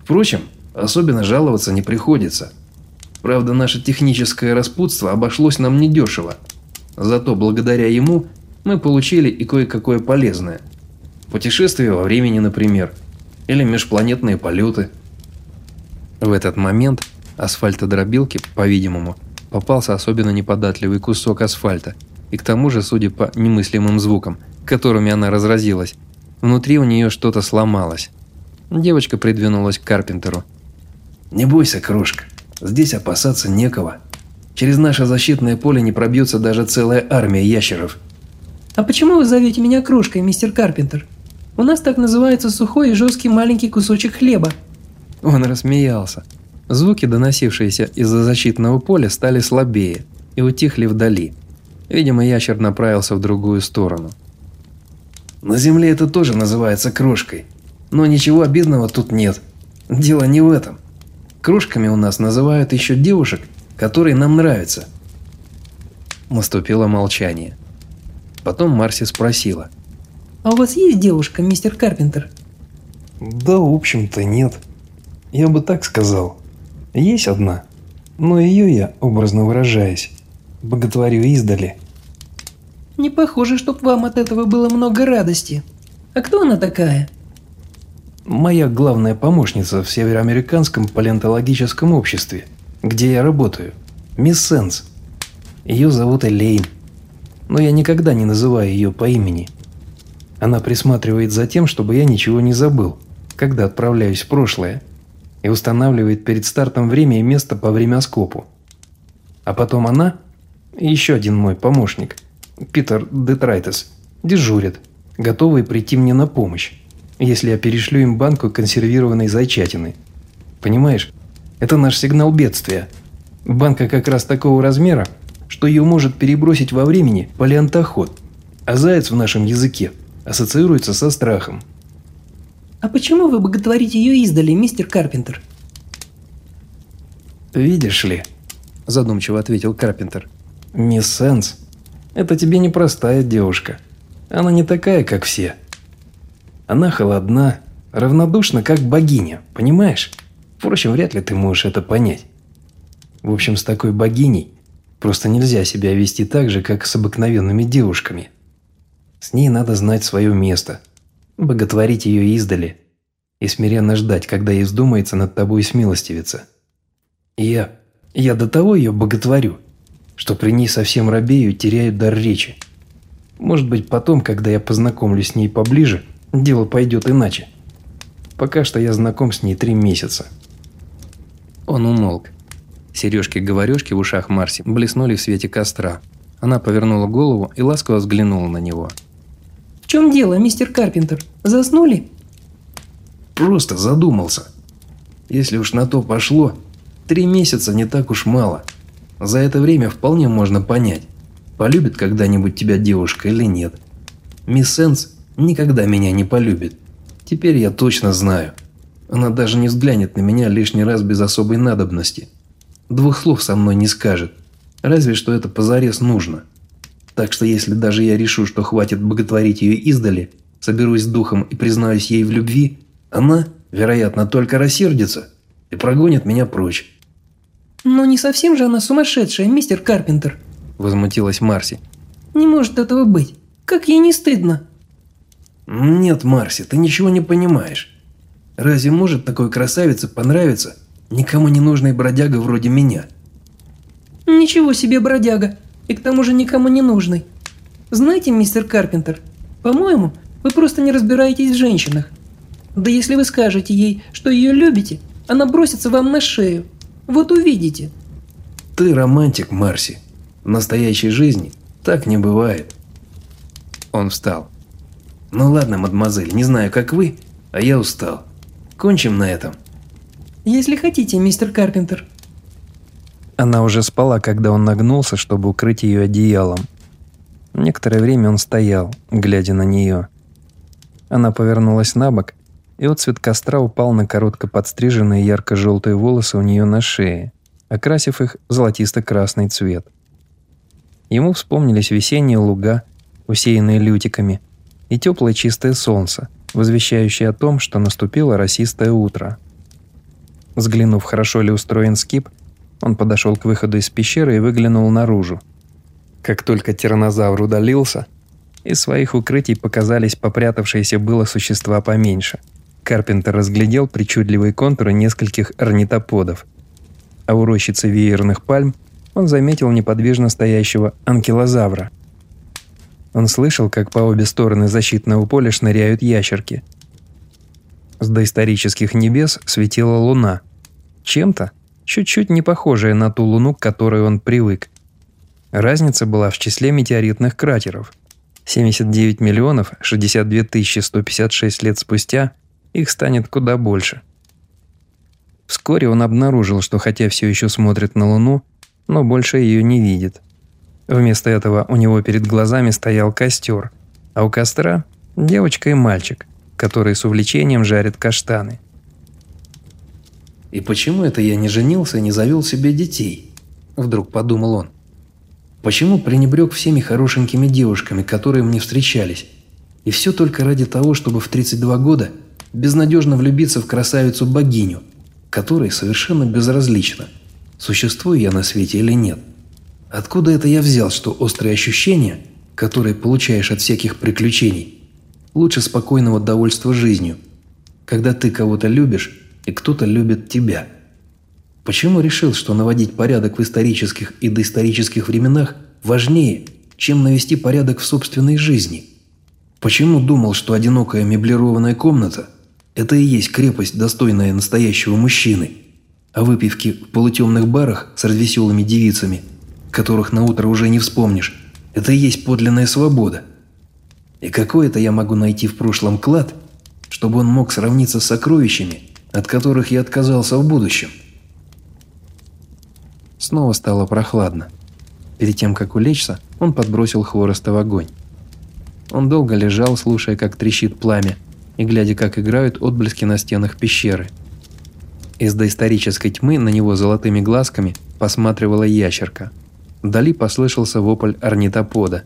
Впрочем, особенно жаловаться не приходится. Правда, наше техническое распутство обошлось нам недешево. Зато благодаря ему мы получили и кое-какое полезное. Путешествие во времени, например. Или межпланетные полеты.
В этот момент асфальтодробилке, по-видимому, попался особенно неподатливый кусок асфальта. И к тому же, судя по немыслимым звукам, которыми она разразилась, внутри у нее что-то сломалось. Девочка придвинулась к Карпентеру.
«Не бойся, крошка, здесь опасаться некого. Через наше защитное поле не пробьется даже целая армия ящеров».
«А почему вы зовете меня крошкой, мистер Карпентер? У нас так называется сухой и жесткий маленький кусочек хлеба».
Он рассмеялся. Звуки, доносившиеся из-за защитного поля, стали слабее и утихли вдали. Видимо, ящер направился в другую сторону.
На земле это тоже называется крошкой. Но ничего обидного тут нет. Дело не в этом. Крошками у нас называют еще девушек, которые нам нравятся.
Наступило молчание. Потом Марси спросила.
«А у вас есть девушка, мистер Карпентер?»
«Да, в общем-то, нет. Я бы так сказал. Есть одна, но ее я, образно выражаясь, боготворю издали».
Не похоже, чтоб вам от этого было много радости. А кто она такая?
Моя главная помощница в Североамериканском палеонтологическом обществе, где я работаю. Мисс Сенс. Ее зовут Элейн. Но я никогда не называю ее по имени. Она присматривает за тем, чтобы я ничего не забыл, когда отправляюсь в прошлое, и устанавливает перед стартом время и место по времяскопу. А потом она и еще один мой помощник – Питер Детрайтес, дежурят, готовые прийти мне на помощь, если я перешлю им банку консервированной зайчатины. Понимаешь, это наш сигнал бедствия. Банка как раз такого размера, что ее может перебросить во времени палеонтоход, а заяц в нашем языке ассоциируется со страхом.
«А почему вы боготворите ее издали, мистер Карпентер?»
«Видишь ли», – задумчиво ответил Карпентер, – «мисс Сенс это тебе не простая девушка. Она не такая, как все. Она холодна, равнодушна, как богиня, понимаешь? Впрочем, вряд ли ты можешь это понять. В общем, с такой богиней просто нельзя себя вести так же, как с обыкновенными девушками. С ней надо знать свое место, боготворить ее издали и смиренно ждать, когда ей вздумается над тобой смилостивиться. я, я до того ее боготворю, что при ней совсем робею теряю дар речи. Может быть, потом, когда я познакомлюсь с ней поближе, дело пойдет иначе. Пока что я знаком с ней три месяца». Он умолк. Сережки-говорежки в ушах Марси блеснули в свете костра. Она повернула голову и ласково взглянула на него.
«В чем дело, мистер Карпентер? Заснули?»
«Просто задумался. Если уж на то пошло, три месяца не так уж мало». За это время вполне можно понять, полюбит когда-нибудь тебя девушка или нет. Мисс Сенс никогда меня не полюбит. Теперь я точно знаю. Она даже не взглянет на меня лишний раз без особой надобности. Двух слов со мной не скажет. Разве что это позарез нужно. Так что если даже я решу, что хватит боготворить ее издали, соберусь с духом и признаюсь ей в любви, она, вероятно, только рассердится и прогонит меня прочь.
«Но не совсем же она сумасшедшая, мистер Карпентер», –
возмутилась Марси.
«Не может этого быть. Как ей не стыдно?»
«Нет, Марси, ты ничего не понимаешь. Разве может такой красавице понравиться никому не нужный бродяга вроде меня?»
«Ничего себе бродяга, и к тому же никому не нужный. Знаете, мистер Карпентер, по-моему, вы просто не разбираетесь в женщинах. Да если вы скажете ей, что ее любите, она бросится вам на шею. Вот увидите.
Ты романтик, Марси. В настоящей жизни так не бывает. Он встал. «Ну ладно, мадемуазель, не знаю, как вы, а я устал. Кончим на этом».
«Если хотите, мистер Карпентер».
Она уже спала, когда он нагнулся, чтобы укрыть ее одеялом. Некоторое время он стоял, глядя на нее. Она повернулась на бок, и отцвет костра упал на коротко подстриженные ярко-желтые волосы у нее на шее, окрасив их золотисто-красный цвет. Ему вспомнились весенние луга, усеянные лютиками, и теплое чистое солнце, возвещающее о том, что наступило росистое утро. Взглянув, хорошо ли устроен скип, он подошел к выходу из пещеры и выглянул наружу. Как только тиранозавр удалился, из своих укрытий показались попрятавшиеся было существа поменьше. Карпентер разглядел причудливые контуры нескольких орнитоподов. А у рощицы веерных пальм он заметил неподвижно стоящего анкилозавра. Он слышал, как по обе стороны защитного поля шныряют ящерки. С доисторических небес светила луна. Чем-то, чуть-чуть не похожая на ту луну, к которой он привык. Разница была в числе метеоритных кратеров. 79 миллионов 62 тысячи 156 лет спустя их станет куда больше. Вскоре он обнаружил, что хотя все еще смотрит на Луну, но больше ее не видит. Вместо этого у него перед глазами стоял костер, а у костра – девочка и мальчик, которые с увлечением жарят каштаны.
«И почему это я не женился и не завел себе детей?» – вдруг подумал он. «Почему пренебрег всеми хорошенькими девушками, которые мне встречались? И все только ради того, чтобы в 32 года безнадежно влюбиться в красавицу-богиню, которой совершенно безразлично – существую я на свете или нет. Откуда это я взял, что острые ощущения, которые получаешь от всяких приключений, лучше спокойного довольства жизнью, когда ты кого-то любишь и кто-то любит тебя? Почему решил, что наводить порядок в исторических и доисторических временах важнее, чем навести порядок в собственной жизни? Почему думал, что одинокая меблированная комната – это и есть крепость, достойная настоящего мужчины – о выпивке в полутемных барах с развеселыми девицами, которых на утро уже не вспомнишь, это и есть подлинная свобода. И какой это я могу найти в прошлом клад, чтобы он мог сравниться с сокровищами, от которых я отказался в будущем?
Снова стало прохладно. Перед тем, как улечься, он подбросил хвороста в огонь. Он долго лежал, слушая, как трещит пламя, и глядя, как играют отблески на стенах пещеры – из доисторической тьмы на него золотыми глазками посматривала ящерка. Вдали послышался вопль орнитопода,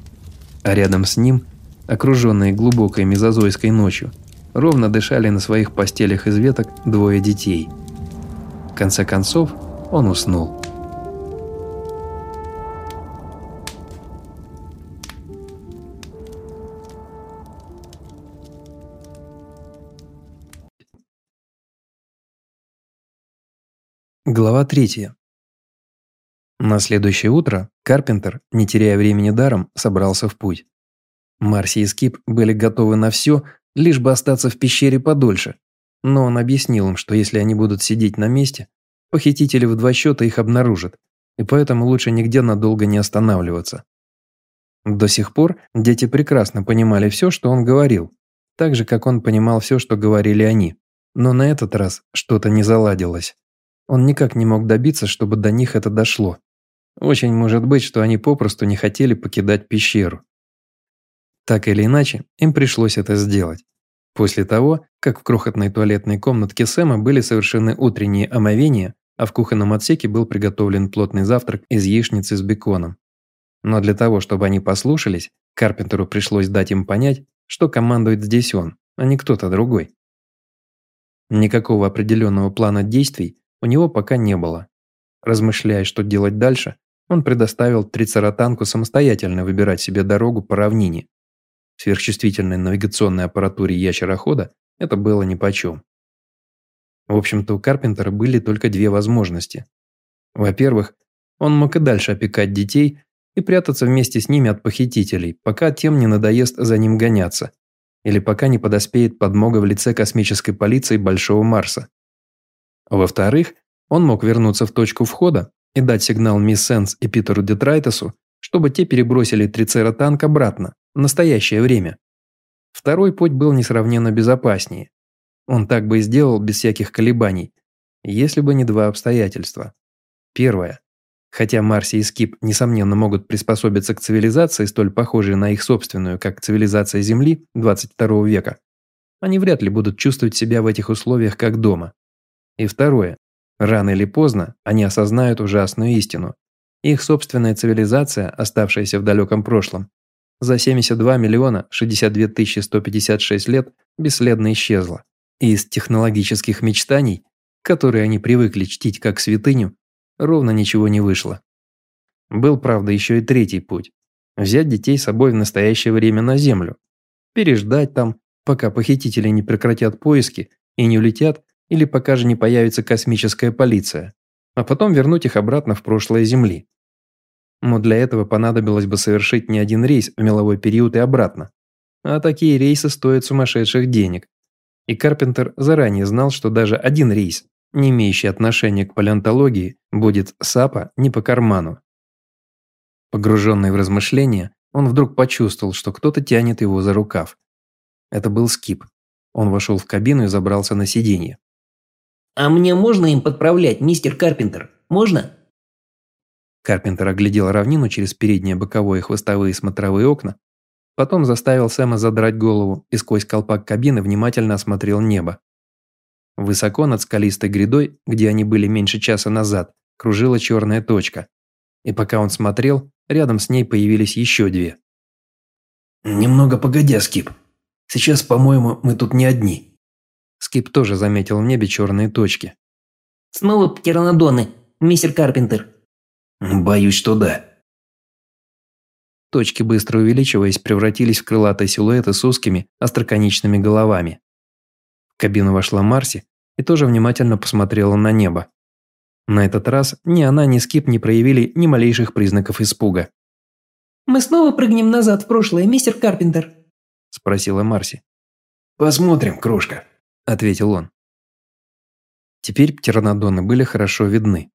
а рядом с ним, окруженные глубокой мезозойской ночью, ровно дышали на своих постелях из веток двое детей. В конце концов, он уснул. Глава 3. На следующее утро Карпентер, не теряя времени даром, собрался в путь. Марси и Скип были готовы на все, лишь бы остаться в пещере подольше, но он объяснил им, что если они будут сидеть на месте, похитители в два счета их обнаружат, и поэтому лучше нигде надолго не останавливаться. До сих пор дети прекрасно понимали все, что он говорил, так же, как он понимал все, что говорили они, но на этот раз что-то не заладилось. Он никак не мог добиться, чтобы до них это дошло. Очень может быть, что они попросту не хотели покидать пещеру. Так или иначе, им пришлось это сделать. После того, как в крохотной туалетной комнатке Сэма были совершены утренние омовения, а в кухонном отсеке был приготовлен плотный завтрак из яичницы с беконом. Но для того, чтобы они послушались, Карпентеру пришлось дать им понять, что командует здесь он, а не кто-то другой. Никакого определенного плана действий у него пока не было. Размышляя, что делать дальше, он предоставил трицератанку самостоятельно выбирать себе дорогу по равнине. Сверхчувствительной навигационной аппаратуре ящерохода это было нипочем. В общем-то, у Карпентера были только две возможности. Во-первых, он мог и дальше опекать детей и прятаться вместе с ними от похитителей, пока тем не надоест за ним гоняться, или пока не подоспеет подмога в лице космической полиции Большого Марса. Во-вторых, он мог вернуться в точку входа и дать сигнал мисс Сенс и Питеру Детрайтесу, чтобы те перебросили трицератанк обратно, в настоящее время. Второй путь был несравненно безопаснее. Он так бы и сделал без всяких колебаний, если бы не два обстоятельства. Первое. Хотя Марси и Скип, несомненно, могут приспособиться к цивилизации, столь похожей на их собственную, как цивилизация Земли 22 века, они вряд ли будут чувствовать себя в этих условиях как дома. И второе. Рано или поздно они осознают ужасную истину. Их собственная цивилизация, оставшаяся в далеком прошлом, за 72 миллиона 62 тысячи 156 лет бесследно исчезла. И из технологических мечтаний, которые они привыкли чтить как святыню, ровно ничего не вышло. Был, правда, еще и третий путь. Взять детей с собой в настоящее время на Землю. Переждать там, пока похитители не прекратят поиски и не улетят, или пока же не появится космическая полиция, а потом вернуть их обратно в прошлое Земли. Но для этого понадобилось бы совершить не один рейс в меловой период и обратно. А такие рейсы стоят сумасшедших денег. И Карпентер заранее знал, что даже один рейс, не имеющий отношения к палеонтологии, будет САПа не по карману. Погруженный в размышления, он вдруг почувствовал, что кто-то тянет его за рукав. Это был Скип. Он вошел в кабину и забрался на сиденье.
«А мне можно им подправлять, мистер Карпентер? Можно?»
Карпентер оглядел равнину через передние боковые хвостовые смотровые окна, потом заставил Сэма задрать голову и сквозь колпак кабины внимательно осмотрел небо. Высоко над скалистой грядой, где они были меньше часа назад, кружила черная точка. И пока он смотрел, рядом с ней появились еще две.
«Немного погодя, Скип», Сейчас, по-моему, мы тут не одни».
Скип тоже заметил в небе черные точки.
«Снова птеранодоны, мистер Карпентер».
«Боюсь, что да».
Точки, быстро увеличиваясь, превратились в крылатые силуэты с узкими, остроконечными головами. В кабину вошла Марси и тоже внимательно посмотрела на небо. На этот раз ни она, ни Скип не проявили ни малейших признаков испуга.
«Мы снова прыгнем назад в прошлое, мистер Карпентер», –
спросила Марси.
«Посмотрим, крошка», –
ответил он. Теперь птеранодоны были хорошо видны.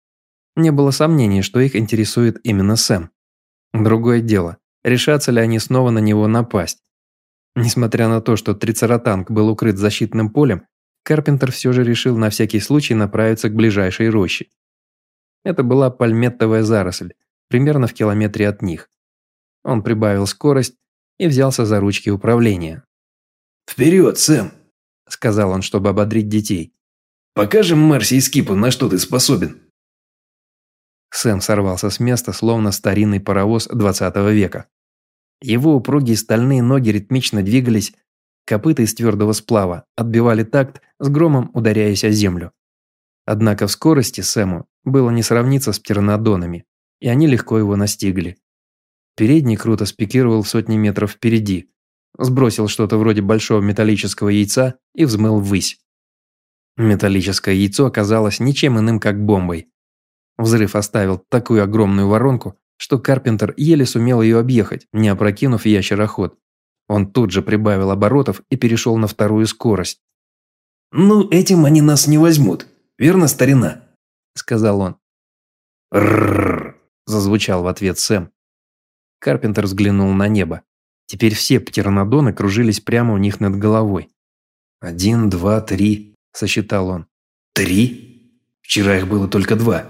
Не было сомнений, что их интересует именно Сэм. Другое дело, решатся ли они снова на него напасть. Несмотря на то, что трицератанг был укрыт защитным полем, Карпентер все же решил на всякий случай направиться к ближайшей роще. Это была пальметтовая заросль, примерно в километре от них. Он прибавил скорость и взялся за ручки управления.
«Вперед, Сэм!»
– сказал он, чтобы ободрить детей.
«Покажем Марси и Скипу, на что ты способен».
Сэм сорвался с места, словно старинный паровоз 20 века. Его упругие стальные ноги ритмично двигались, копыта из твердого сплава отбивали такт, с громом ударяясь о землю. Однако в скорости Сэму было не сравниться с птернодонами, и они легко его настигли. Передний круто спикировал в сотни метров впереди, сбросил что-то вроде большого металлического яйца и взмыл ввысь. Металлическое яйцо оказалось ничем иным, как бомбой. Взрыв оставил такую огромную воронку, что Карпентер еле сумел ее объехать, не опрокинув ящероход. Он тут же прибавил оборотов и перешел на вторую скорость.
«Ну, этим они нас не возьмут, верно, старина?» – сказал он.
«Ррррр!» – зазвучал в ответ Сэм. Карпентер взглянул на небо. Теперь все птеранодоны кружились прямо у них над головой.
«Один, два, три», – сосчитал он. «Три? Вчера их было только два».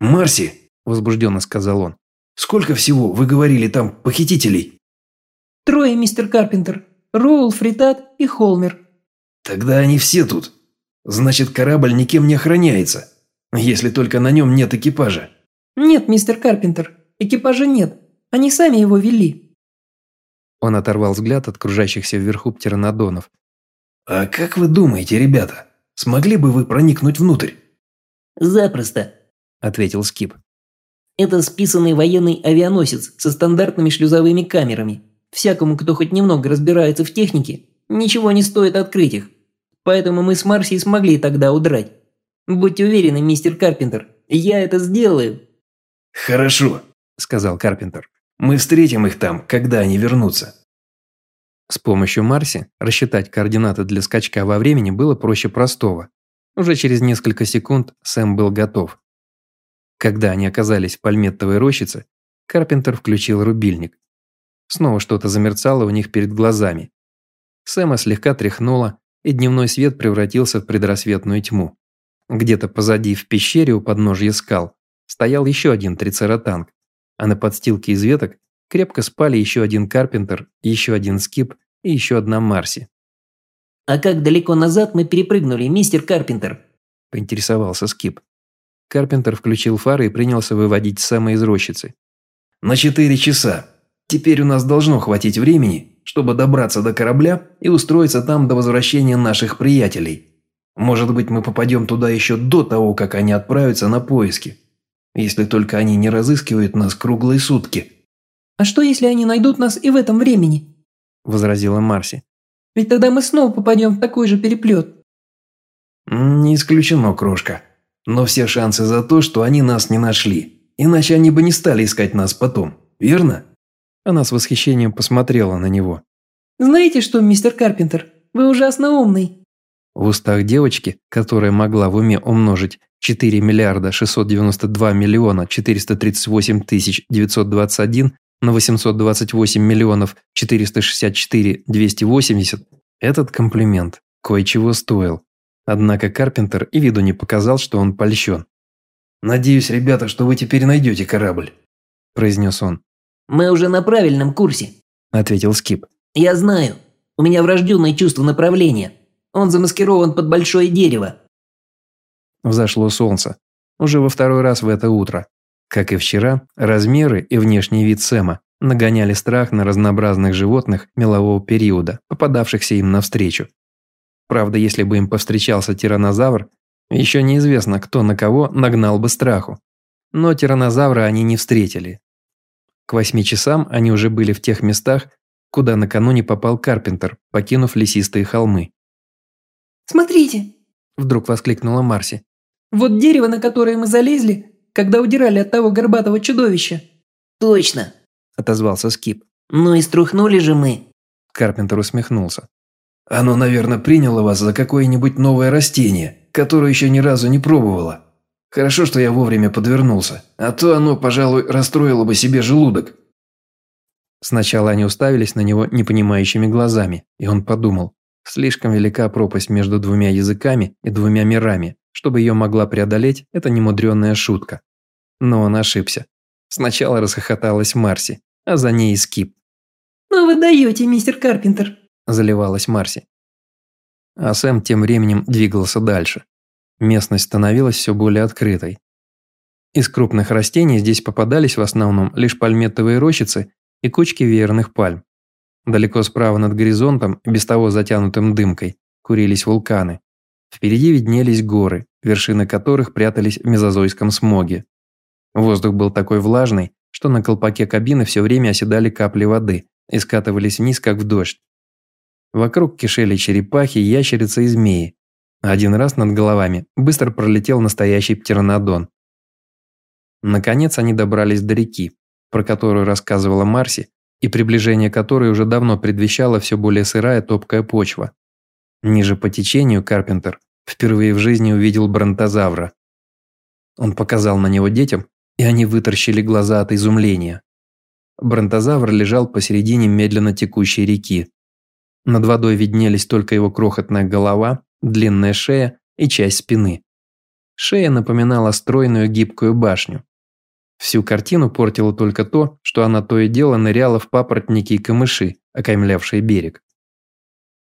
«Марси», – возбужденно сказал он, – «сколько всего, вы говорили, там похитителей?»
«Трое, мистер Карпентер. Роул, Фритат и Холмер».
«Тогда они все тут. Значит, корабль никем не охраняется, если только на нем нет экипажа».
«Нет, мистер Карпентер, экипажа нет. Они сами его вели».
Он оторвал взгляд от кружащихся вверху птеранодонов.
«А как вы думаете, ребята, смогли бы вы проникнуть внутрь?»
«Запросто», –
ответил Скип.
«Это списанный военный авианосец со стандартными шлюзовыми камерами. Всякому, кто хоть немного разбирается в технике, ничего не стоит открыть их. Поэтому мы с Марси смогли тогда удрать. Будьте уверены, мистер Карпентер, я это сделаю».
«Хорошо», – сказал Карпентер. Мы встретим их там, когда они вернутся».
С помощью Марси рассчитать координаты для скачка во времени было проще простого. Уже через несколько секунд Сэм был готов. Когда они оказались в пальметтовой рощице, Карпентер включил рубильник. Снова что-то замерцало у них перед глазами. Сэма слегка тряхнуло, и дневной свет превратился в предрассветную тьму. Где-то позади в пещере у подножья скал стоял еще один трицератанг, а на подстилке из веток крепко спали еще один Карпентер, еще один Скип и еще одна Марси.
«А как далеко назад мы перепрыгнули, мистер Карпентер?»
– поинтересовался Скип. Карпентер включил фары и принялся выводить Сэма из рощицы.
«На четыре часа. Теперь у нас должно хватить времени, чтобы добраться до корабля и устроиться там до возвращения наших приятелей. Может быть, мы попадем туда еще до того, как они отправятся на поиски. Если только они не разыскивают нас круглые сутки».
«А что, если они найдут нас и в этом времени?»
– возразила Марси.
Ведь тогда мы снова попадем в такой же переплет.
Не исключено, крошка. Но все шансы за то, что они нас не нашли. Иначе они бы не стали искать нас потом, верно?
Она с восхищением посмотрела на него.
Знаете что, мистер Карпентер, вы ужасно умный.
В устах девочки, которая могла в уме умножить 4 миллиарда 692 миллиона 438 тысяч 921 на 828 миллионов 464 280, этот комплимент кое-чего стоил. Однако Карпентер и виду не показал, что он польщен.
«Надеюсь, ребята, что вы теперь найдете корабль», – произнес он.
«Мы уже на правильном курсе», –
ответил Скип.
«Я знаю. У меня врожденное чувство направления. Он замаскирован под большое дерево».
Взошло солнце. Уже во второй раз в это утро. Как и вчера, размеры и внешний вид Сэма нагоняли страх на разнообразных животных мелового периода, попадавшихся им навстречу. Правда, если бы им повстречался тиранозавр, еще неизвестно, кто на кого нагнал бы страху. Но тиранозавра они не встретили. К восьми часам они уже были в тех местах, куда накануне попал Карпентер, покинув лесистые холмы.
«Смотрите!»
– вдруг воскликнула Марси.
«Вот дерево, на которое мы залезли, когда удирали от того горбатого чудовища».
«Точно», – отозвался Скип. «Ну и струхнули же мы».
Карпентер усмехнулся.
«Оно, наверное, приняло вас за какое-нибудь новое растение, которое еще ни разу не пробовало. Хорошо, что я вовремя подвернулся, а то оно, пожалуй, расстроило бы себе желудок».
Сначала они уставились на него непонимающими глазами, и он подумал, слишком велика пропасть между двумя языками и двумя мирами, чтобы ее могла преодолеть эта немудренная шутка. Но он ошибся. Сначала расхохоталась Марси, а за ней и Скип.
«Ну вы даете, мистер Карпентер», –
заливалась Марси. А Сэм тем временем двигался дальше. Местность становилась все более открытой. Из крупных растений здесь попадались в основном лишь пальметовые рощицы и кучки веерных пальм. Далеко справа над горизонтом, без того затянутым дымкой, курились вулканы. Впереди виднелись горы, вершины которых прятались в мезозойском смоге. Воздух был такой влажный, что на колпаке кабины все время оседали капли воды и скатывались вниз, как в дождь. Вокруг кишели черепахи, ящерицы и змеи. Один раз над головами быстро пролетел настоящий птеранодон. Наконец они добрались до реки, про которую рассказывала Марси, и приближение которой уже давно предвещало все более сырая топкая почва. Ниже по течению Карпентер впервые в жизни увидел бронтозавра. Он показал на него детям, и они вытаращили глаза от изумления. Бронтозавр лежал посередине медленно текущей реки. Над водой виднелись только его крохотная голова, длинная шея и часть спины. Шея напоминала стройную гибкую башню. Всю картину портило только то, что она то и дело ныряла в папоротники и камыши, окаймлявшие берег.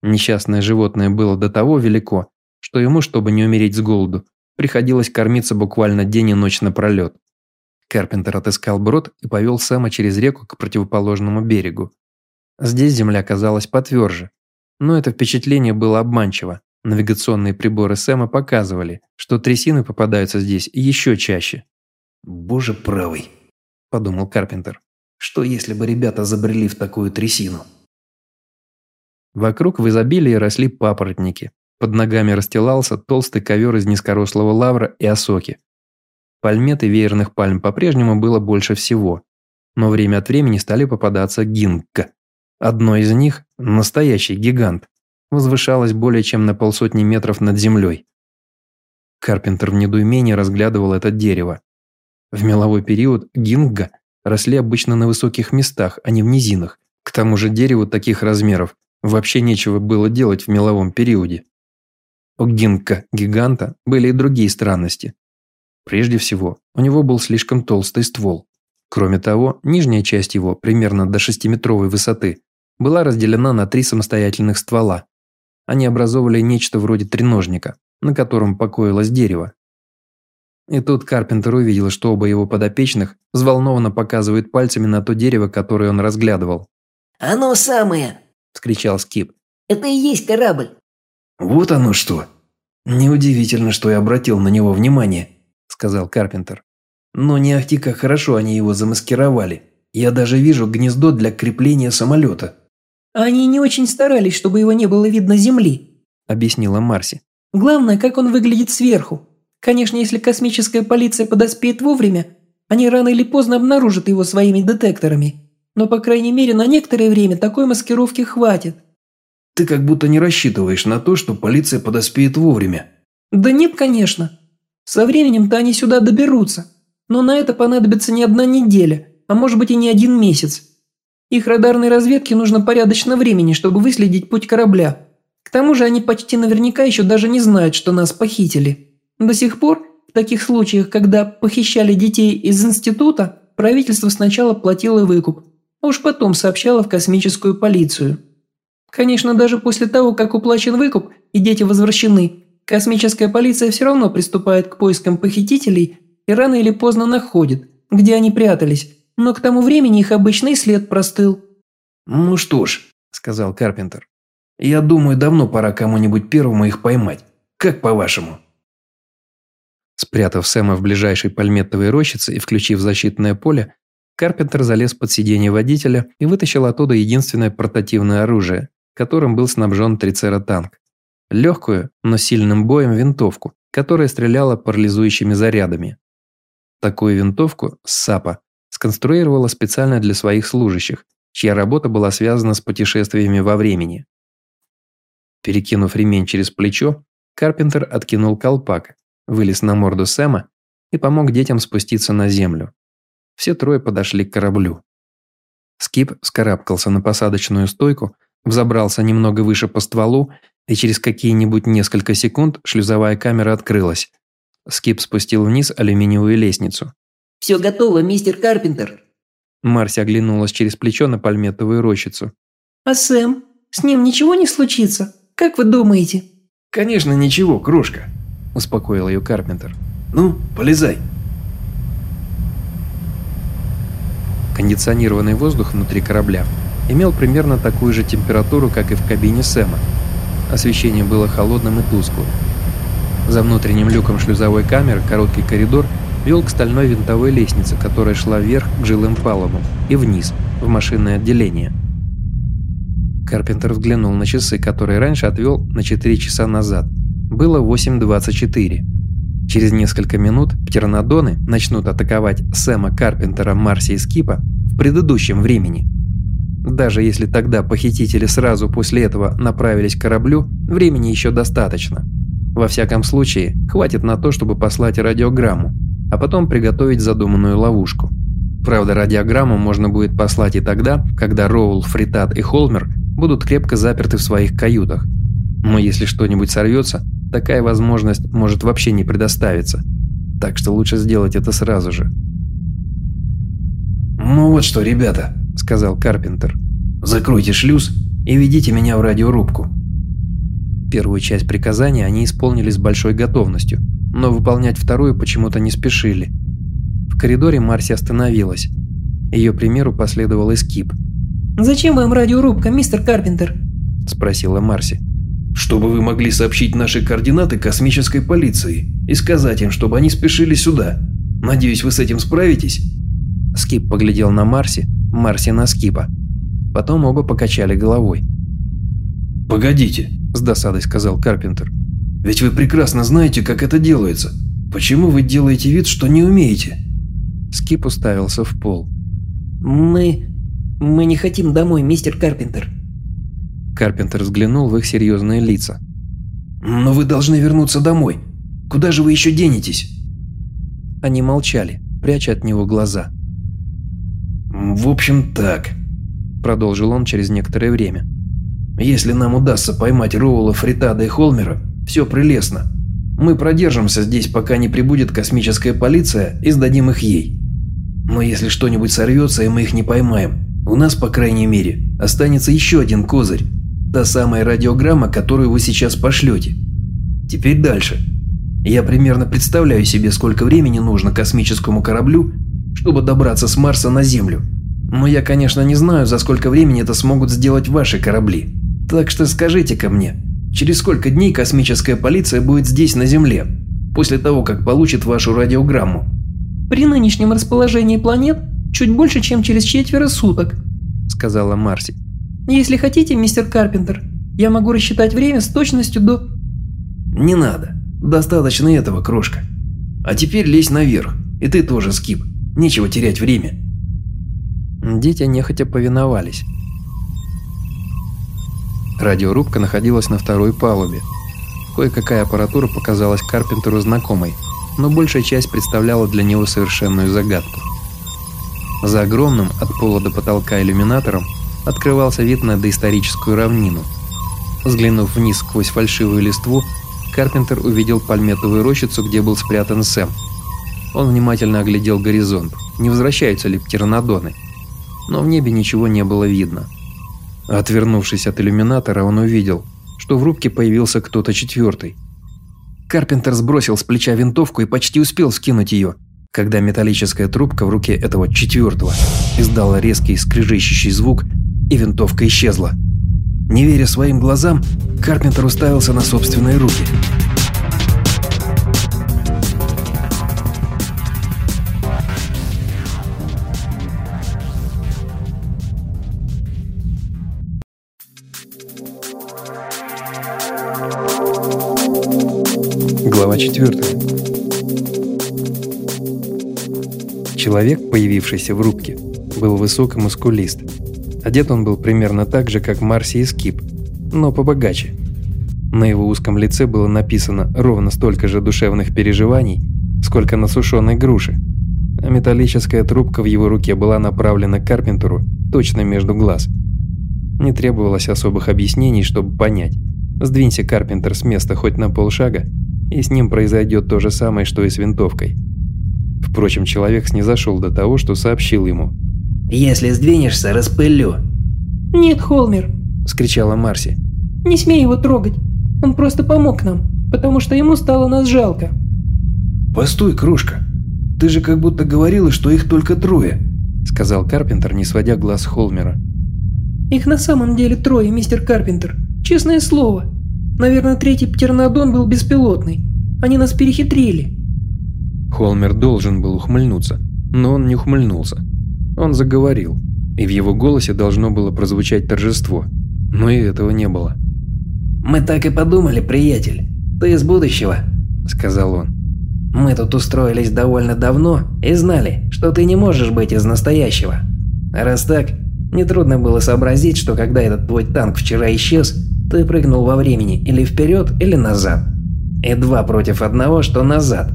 Несчастное животное было до того велико, что ему, чтобы не умереть с голоду, приходилось кормиться буквально день и ночь напролет. Карпентер отыскал брод и повел Сэма через реку к противоположному берегу. Здесь земля казалась потверже, но это впечатление было обманчиво. Навигационные приборы Сэма показывали, что трясины попадаются здесь еще чаще.
«Боже правый», – подумал Карпентер. «Что если бы ребята забрели в такую трясину?»
Вокруг в изобилии росли папоротники. Под ногами расстилался толстый ковер из низкорослого лавра и осоки. Пальмет и веерных пальм по-прежнему было больше всего. Но время от времени стали попадаться гинка. Одно из них, настоящий гигант, возвышалось более чем на полсотни метров над землей. Карпентер в недоумении разглядывал это дерево. В меловой период гинга росли обычно на высоких местах, а не в низинах. К тому же дереву таких размеров вообще нечего было делать в меловом периоде. У гинка-гиганта были и другие странности. Прежде всего, у него был слишком толстый ствол. Кроме того, нижняя часть его, примерно до 6-метровой высоты, была разделена на три самостоятельных ствола. Они образовывали нечто вроде треножника, на котором покоилось дерево. И тут Карпентер увидел, что оба его подопечных взволнованно показывают пальцами на то дерево, которое он разглядывал.
«Оно самое!»
– вскричал Скип.
«Это и есть корабль!»
«Вот оно что! Неудивительно, что я обратил на него внимание», – сказал Карпентер. «Но не ахти как хорошо они его замаскировали. Я даже вижу гнездо для крепления самолета».
«Они не очень старались, чтобы его не было видно земли», –
объяснила Марси.
«Главное, как он выглядит сверху. Конечно, если космическая полиция подоспеет вовремя, они рано или поздно обнаружат его своими детекторами. Но, по крайней мере, на некоторое время такой маскировки хватит».
«Ты как будто не рассчитываешь на то, что полиция подоспеет вовремя».
«Да нет, конечно. Со временем-то они сюда доберутся. Но на это понадобится не одна неделя, а может быть и не один месяц. Их радарной разведке нужно порядочно времени, чтобы выследить путь корабля. К тому же они почти наверняка еще даже не знают, что нас похитили. До сих пор, в таких случаях, когда похищали детей из института, правительство сначала платило выкуп, а уж потом сообщало в космическую полицию. Конечно, даже после того, как уплачен выкуп и дети возвращены, космическая полиция все равно приступает к поискам похитителей и рано или поздно находит, где они прятались, но к тому времени их обычный след простыл».
«Ну что ж», – сказал Карпентер, – «я думаю, давно пора кому-нибудь первому их поймать. Как по-вашему?»
Спрятав Сэма в ближайшей пальметовой рощице и включив защитное поле, Карпентер залез под сиденье водителя и вытащил оттуда единственное портативное оружие, которым был снабжен трицератанк. Легкую, но сильным боем винтовку, которая стреляла парализующими зарядами. Такую винтовку, САПа, сконструировала специально для своих служащих, чья работа была связана с путешествиями во времени. Перекинув ремень через плечо, Карпентер откинул колпак, вылез на морду Сэма и помог детям спуститься на землю. Все трое подошли к кораблю. Скип скарабкался на посадочную стойку, взобрался немного выше по стволу, и через какие-нибудь несколько секунд шлюзовая камера открылась. Скип спустил вниз алюминиевую лестницу.
«Все готово, мистер Карпентер».
Марси оглянулась через плечо на пальметовую рощицу.
«А Сэм? С ним ничего не случится? Как вы думаете?»
«Конечно ничего, крошка», –
успокоил ее Карпентер.
«Ну, полезай».
Кондиционированный воздух внутри корабля имел примерно такую же температуру, как и в кабине Сэма. Освещение было холодным и тусклым. За внутренним люком шлюзовой камеры короткий коридор вел к стальной винтовой лестнице, которая шла вверх к жилым палубам и вниз, в машинное отделение. Карпентер взглянул на часы, которые раньше отвел на 4 часа назад. Было 8.24. Через несколько минут птернодоны начнут атаковать Сэма Карпентера, Марси и Скипа в предыдущем времени. Даже если тогда похитители сразу после этого направились к кораблю, времени еще достаточно. Во всяком случае, хватит на то, чтобы послать радиограмму, а потом приготовить задуманную ловушку. Правда, радиограмму можно будет послать и тогда, когда Роул, Фритат и Холмер будут крепко заперты в своих каютах. Но если что-нибудь сорвется, такая возможность может вообще не предоставиться. Так что лучше сделать это сразу же.
«Ну вот что, ребята», – сказал Карпентер. «Закройте шлюз и ведите меня в радиорубку».
Первую часть приказания они исполнили с большой готовностью – но выполнять вторую почему-то не спешили. В коридоре Марси остановилась. Ее примеру последовал Эскип.
«Зачем вам радиорубка, мистер Карпентер?»
– спросила Марси.
«Чтобы вы могли сообщить наши координаты космической полиции и сказать им, чтобы они спешили сюда. Надеюсь, вы с этим справитесь?»
Скип поглядел на Марси, Марси на Скипа. Потом оба покачали головой.
«Погодите», – с досадой сказал Карпентер. Ведь вы прекрасно знаете, как это делается. Почему вы делаете вид, что не умеете?»
Скип уставился в пол.
«Мы... мы не хотим домой, мистер Карпентер».
Карпентер взглянул в их серьезные лица.
«Но вы должны вернуться домой. Куда же вы еще денетесь?»
Они молчали, пряча от него глаза.
«В общем, так», – продолжил он через некоторое время. «Если нам удастся поймать Роула, Фритада и Холмера, все прелестно. Мы продержимся здесь, пока не прибудет космическая полиция и сдадим их ей. Но если что-нибудь сорвется и мы их не поймаем, у нас, по крайней мере, останется еще один козырь. Та самая радиограмма, которую вы сейчас пошлете. Теперь дальше. Я примерно представляю себе, сколько времени нужно космическому кораблю, чтобы добраться с Марса на Землю. Но я, конечно, не знаю, за сколько времени это смогут сделать ваши корабли. Так что скажите-ка мне, через сколько дней космическая полиция будет здесь, на Земле, после того, как получит вашу радиограмму?
При нынешнем расположении планет чуть больше, чем через четверо суток, сказала Марси. Если хотите, мистер Карпентер, я могу рассчитать время с точностью до...
Не надо. Достаточно этого, крошка. А теперь лезь наверх. И ты тоже, Скип. Нечего терять время.
Дети нехотя повиновались. Радиорубка находилась на второй палубе. Кое-какая аппаратура показалась Карпентеру знакомой, но большая часть представляла для него совершенную загадку. За огромным от пола до потолка иллюминатором открывался вид на доисторическую равнину. Взглянув вниз сквозь фальшивую листву, Карпентер увидел пальметовую рощицу, где был спрятан Сэм. Он внимательно оглядел горизонт, не возвращаются ли птеранодоны. Но в небе ничего не было видно. Отвернувшись от иллюминатора, он увидел, что в рубке появился кто-то четвертый. Карпентер сбросил с плеча винтовку и почти успел скинуть ее, когда металлическая трубка в руке этого четвертого издала резкий скрежещущий звук и винтовка исчезла. Не веря своим глазам, Карпентер уставился на собственные руки. Глава 4 Человек, появившийся в рубке, был высок и мускулист. Одет он был примерно так же, как Марси и Скип, но побогаче. На его узком лице было написано ровно столько же душевных переживаний, сколько на сушеной груши, а металлическая трубка в его руке была направлена к Карпентеру точно между глаз. Не требовалось особых объяснений, чтобы понять. Сдвинься Карпентер с места хоть на полшага, и с ним произойдет то же самое, что и с винтовкой. Впрочем, человек снизошел до того, что сообщил ему –
если сдвинешься, распылю».
«Нет, Холмер», –
скричала Марси.
«Не смей его трогать. Он просто помог нам, потому что ему стало нас жалко».
«Постой, крошка. Ты же как будто говорила, что их только трое», –
сказал Карпентер, не сводя глаз Холмера.
«Их на самом деле трое, мистер Карпентер. Честное слово. Наверное, третий птернодон был беспилотный. Они нас перехитрили».
Холмер должен был ухмыльнуться, но он не ухмыльнулся. Он заговорил, и в его голосе должно было прозвучать торжество, но и этого не было.
«Мы так и подумали, приятель. Ты из будущего», – сказал он. «Мы тут устроились довольно давно и знали, что ты не можешь быть из настоящего. Раз так, нетрудно было сообразить, что когда этот твой танк вчера исчез, ты прыгнул во времени или вперед, или назад. И два против одного, что назад.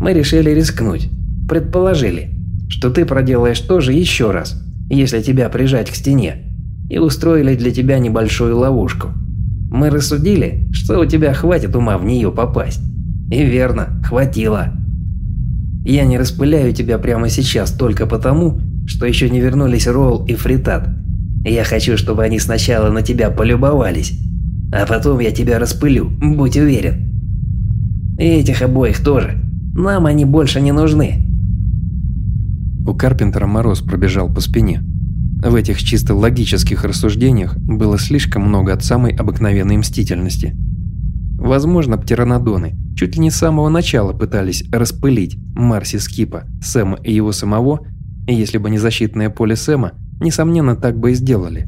Мы решили рискнуть. Предположили, что ты проделаешь тоже еще раз, если тебя прижать к стене, и устроили для тебя небольшую ловушку. Мы рассудили, что у тебя хватит ума в нее попасть. И верно, хватило. Я не распыляю тебя прямо сейчас только потому, что еще не вернулись Ролл и Фритат. Я хочу, чтобы они сначала на тебя полюбовались, а потом я тебя распылю, будь уверен. И этих обоих тоже. Нам они больше не нужны.
У Карпентера мороз пробежал по спине. В этих чисто логических рассуждениях было слишком много от самой обыкновенной мстительности. Возможно, птеранодоны чуть ли не с самого начала пытались распылить Марси Скипа, Сэма и его самого, если бы не защитное поле Сэма, несомненно, так бы и сделали.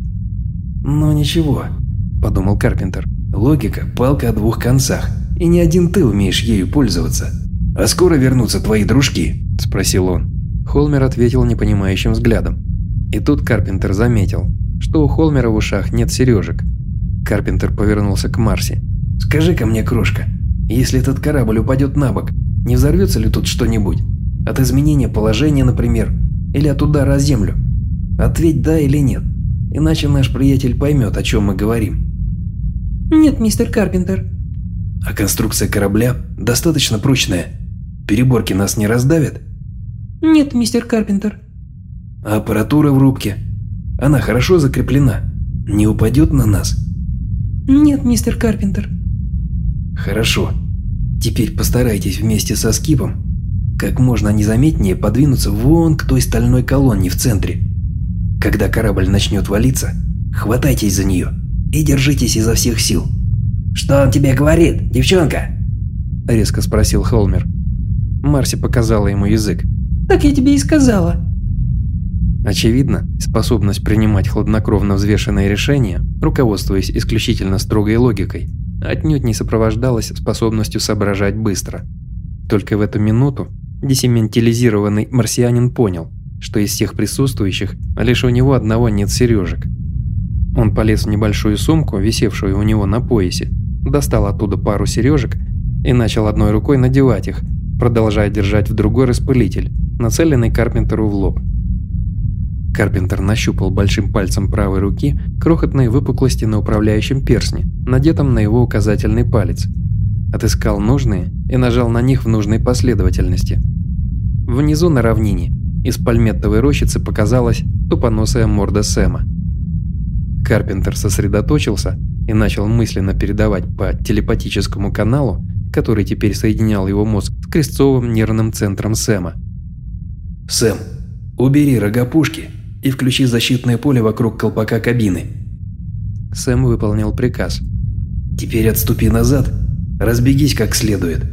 «Ну ничего», – подумал Карпентер. «Логика – палка о двух концах, и не один ты умеешь ею пользоваться. А скоро вернутся твои дружки?» – спросил он.
Холмер ответил непонимающим взглядом. И тут Карпентер заметил, что у Холмера в ушах нет сережек. Карпентер повернулся к Марси.
«Скажи-ка мне, крошка, если этот корабль упадет на бок, не взорвется ли тут что-нибудь? От изменения положения, например, или от удара о землю? Ответь да или нет, иначе наш приятель поймет, о чем мы говорим.
Нет, мистер Карпентер.
А конструкция корабля достаточно прочная. Переборки нас не раздавят?
Нет, мистер Карпентер.
А аппаратура в рубке? Она хорошо закреплена. Не упадет на нас?
Нет, мистер Карпентер.
Хорошо. Теперь постарайтесь вместе со Скипом как можно незаметнее подвинуться вон к той стальной колонне в центре. Когда корабль начнет валиться, хватайтесь за нее и держитесь изо всех сил.
«Что он тебе говорит, девчонка?»
– резко спросил Холмер. Марси показала ему язык.
«Так я тебе и сказала».
Очевидно, способность принимать хладнокровно взвешенные решения, руководствуясь исключительно строгой логикой, отнюдь не сопровождалась способностью соображать быстро. Только в эту минуту десементилизированный марсианин понял, что из всех присутствующих лишь у него одного нет сережек. Он полез в небольшую сумку, висевшую у него на поясе, достал оттуда пару сережек и начал одной рукой надевать их, продолжая держать в другой распылитель, нацеленный Карпентеру в лоб. Карпентер нащупал большим пальцем правой руки крохотные выпуклости на управляющем перстне, надетом на его указательный палец. Отыскал нужные и нажал на них в нужной последовательности. Внизу на равнине из пальметтовой рощицы показалась тупоносая морда Сэма. Карпентер сосредоточился и начал мысленно передавать по телепатическому каналу, который теперь соединял его мозг с крестцовым нервным центром Сэма.
«Сэм, убери рогопушки и включи защитное поле вокруг колпака кабины».
Сэм выполнил приказ.
«Теперь отступи назад, разбегись как следует,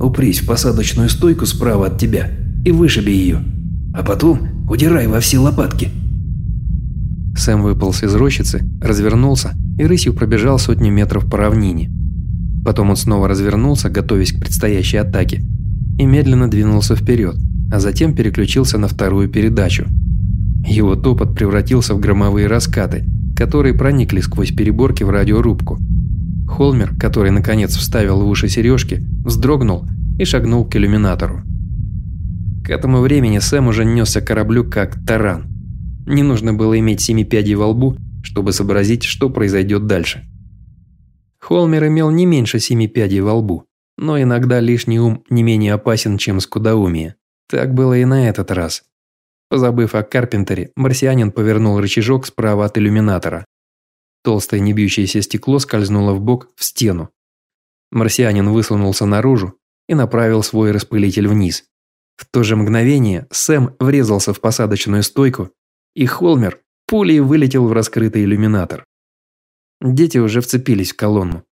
упрись в посадочную стойку справа от тебя и вышиби ее, а потом удирай во все лопатки».
Сэм выполз из рощицы, развернулся и рысью пробежал сотни метров по равнине. Потом он снова развернулся, готовясь к предстоящей атаке, и медленно двинулся вперед, а затем переключился на вторую передачу. Его топот превратился в громовые раскаты, которые проникли сквозь переборки в радиорубку. Холмер, который наконец вставил в уши сережки, вздрогнул и шагнул к иллюминатору. К этому времени Сэм уже несся к кораблю как таран. Не нужно было иметь семи пядей во лбу, чтобы сообразить, что произойдет дальше. Холмер имел не меньше семи пядей во лбу, но иногда лишний ум не менее опасен, чем скудоумие. Так было и на этот раз. Позабыв о Карпентере, марсианин повернул рычажок справа от иллюминатора. Толстое небьющееся стекло скользнуло в бок в стену. Марсианин высунулся наружу и направил свой распылитель вниз. В то же мгновение Сэм врезался в посадочную стойку, и Холмер пулей вылетел в раскрытый иллюминатор. Дети уже вцепились в колонну.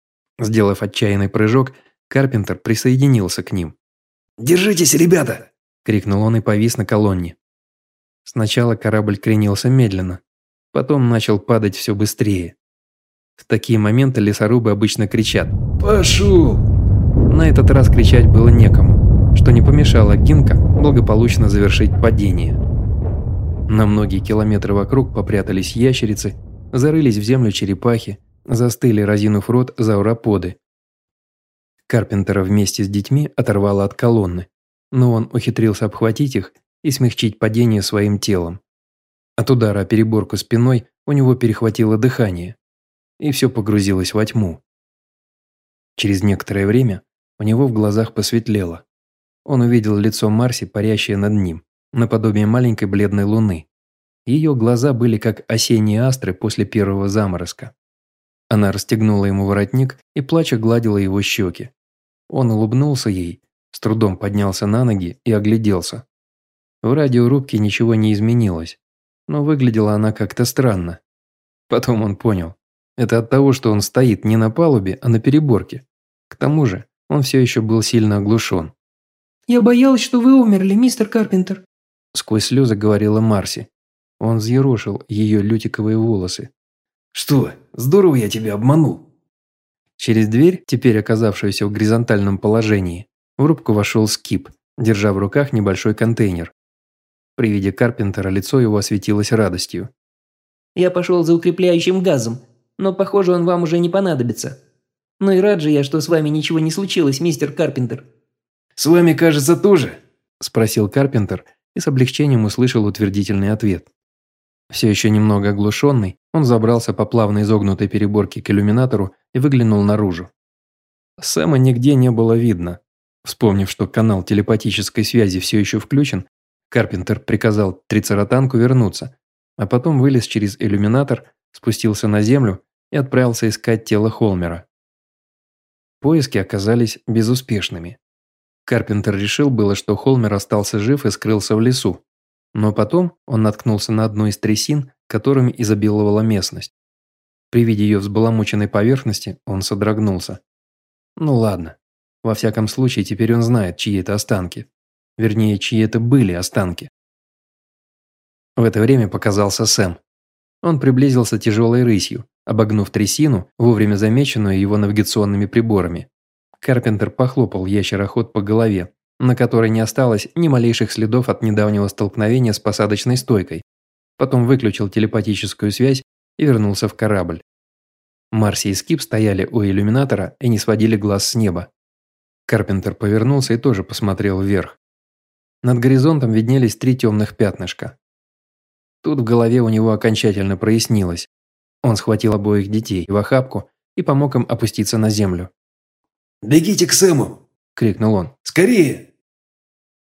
Сделав отчаянный прыжок, Карпентер присоединился к ним.
«Держитесь, ребята!»
– крикнул он и повис на колонне. Сначала корабль кренился медленно, потом начал падать все быстрее. В такие моменты лесорубы обычно кричат
«Пошел!».
На этот раз кричать было некому, что не помешало Гинка благополучно завершить падение. На многие километры вокруг попрятались ящерицы, зарылись в землю черепахи, застыли, разинув рот, зауроподы. Карпентера вместе с детьми оторвало от колонны, но он ухитрился обхватить их и смягчить падение своим телом. От удара о переборку спиной у него перехватило дыхание, и все погрузилось во тьму. Через некоторое время у него в глазах посветлело. Он увидел лицо Марси, парящее над ним, наподобие маленькой бледной луны. Ее глаза были как осенние астры после первого заморозка. Она расстегнула ему воротник и, плача, гладила его щеки. Он улыбнулся ей, с трудом поднялся на ноги и огляделся. В радиорубке ничего не изменилось, но выглядела она как-то странно. Потом он понял. Это от того, что он стоит не на палубе, а на переборке. К тому же он все еще был сильно оглушен.
«Я боялась, что вы умерли, мистер Карпентер»,
сквозь слезы говорила Марси. Он взъерошил ее лютиковые волосы.
«Что, здорово я тебя обманул?»
Через дверь, теперь оказавшуюся в горизонтальном положении, в рубку вошел Скип, держа в руках небольшой контейнер. При виде Карпентера лицо его осветилось радостью.
«Я пошел за укрепляющим газом, но, похоже, он вам уже не понадобится. Ну и рад же я, что с вами ничего не случилось, мистер Карпентер».
«С вами, кажется, тоже?»
– спросил Карпентер и с облегчением услышал утвердительный ответ. Все еще немного оглушенный, он забрался по плавно изогнутой переборке к иллюминатору и выглянул наружу. Сэма нигде не было видно. Вспомнив, что канал телепатической связи все еще включен, Карпентер приказал трицератанку вернуться, а потом вылез через иллюминатор, спустился на землю и отправился искать тело Холмера. Поиски оказались безуспешными. Карпентер решил было, что Холмер остался жив и скрылся в лесу, но потом он наткнулся на одну из трясин, которыми изобиловала местность. При виде ее взбаламученной поверхности он содрогнулся. Ну ладно. Во всяком случае, теперь он знает, чьи это останки. Вернее, чьи это были останки. В это время показался Сэм. Он приблизился тяжелой рысью, обогнув трясину, вовремя замеченную его навигационными приборами. Карпентер похлопал ящероход по голове, на которой не осталось ни малейших следов от недавнего столкновения с посадочной стойкой. Потом выключил телепатическую связь и вернулся в корабль. Марси и Скип стояли у иллюминатора и не сводили глаз с неба. Карпентер повернулся и тоже посмотрел вверх. Над горизонтом виднелись три темных пятнышка. Тут в голове у него окончательно прояснилось. Он схватил обоих детей в охапку и помог им опуститься на землю.
«Бегите к Сэму!» – крикнул он. «Скорее!»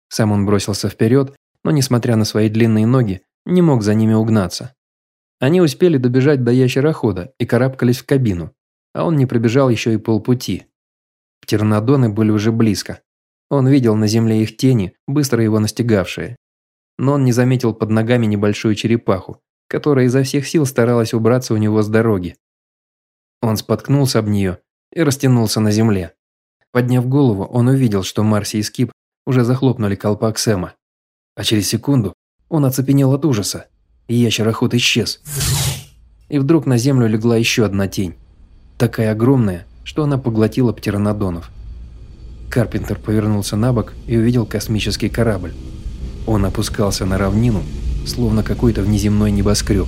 Сам он бросился вперед, но, несмотря на свои длинные ноги, не мог за ними угнаться. Они успели добежать до ящерохода и карабкались в кабину, а он не пробежал еще и полпути. Птернодоны были уже близко. Он видел на земле их тени, быстро его настигавшие. Но он не заметил под ногами небольшую черепаху, которая изо всех сил старалась убраться у него с дороги. Он споткнулся об нее и растянулся на земле. Подняв голову, он увидел, что Марси и Скип уже захлопнули колпак Сэма. А через секунду он оцепенел от ужаса и ящероход исчез. И вдруг на землю легла еще одна тень. Такая огромная, что она поглотила птеранодонов. Карпентер повернулся на бок и увидел космический корабль. Он опускался на равнину, словно какой-то внеземной небоскреб.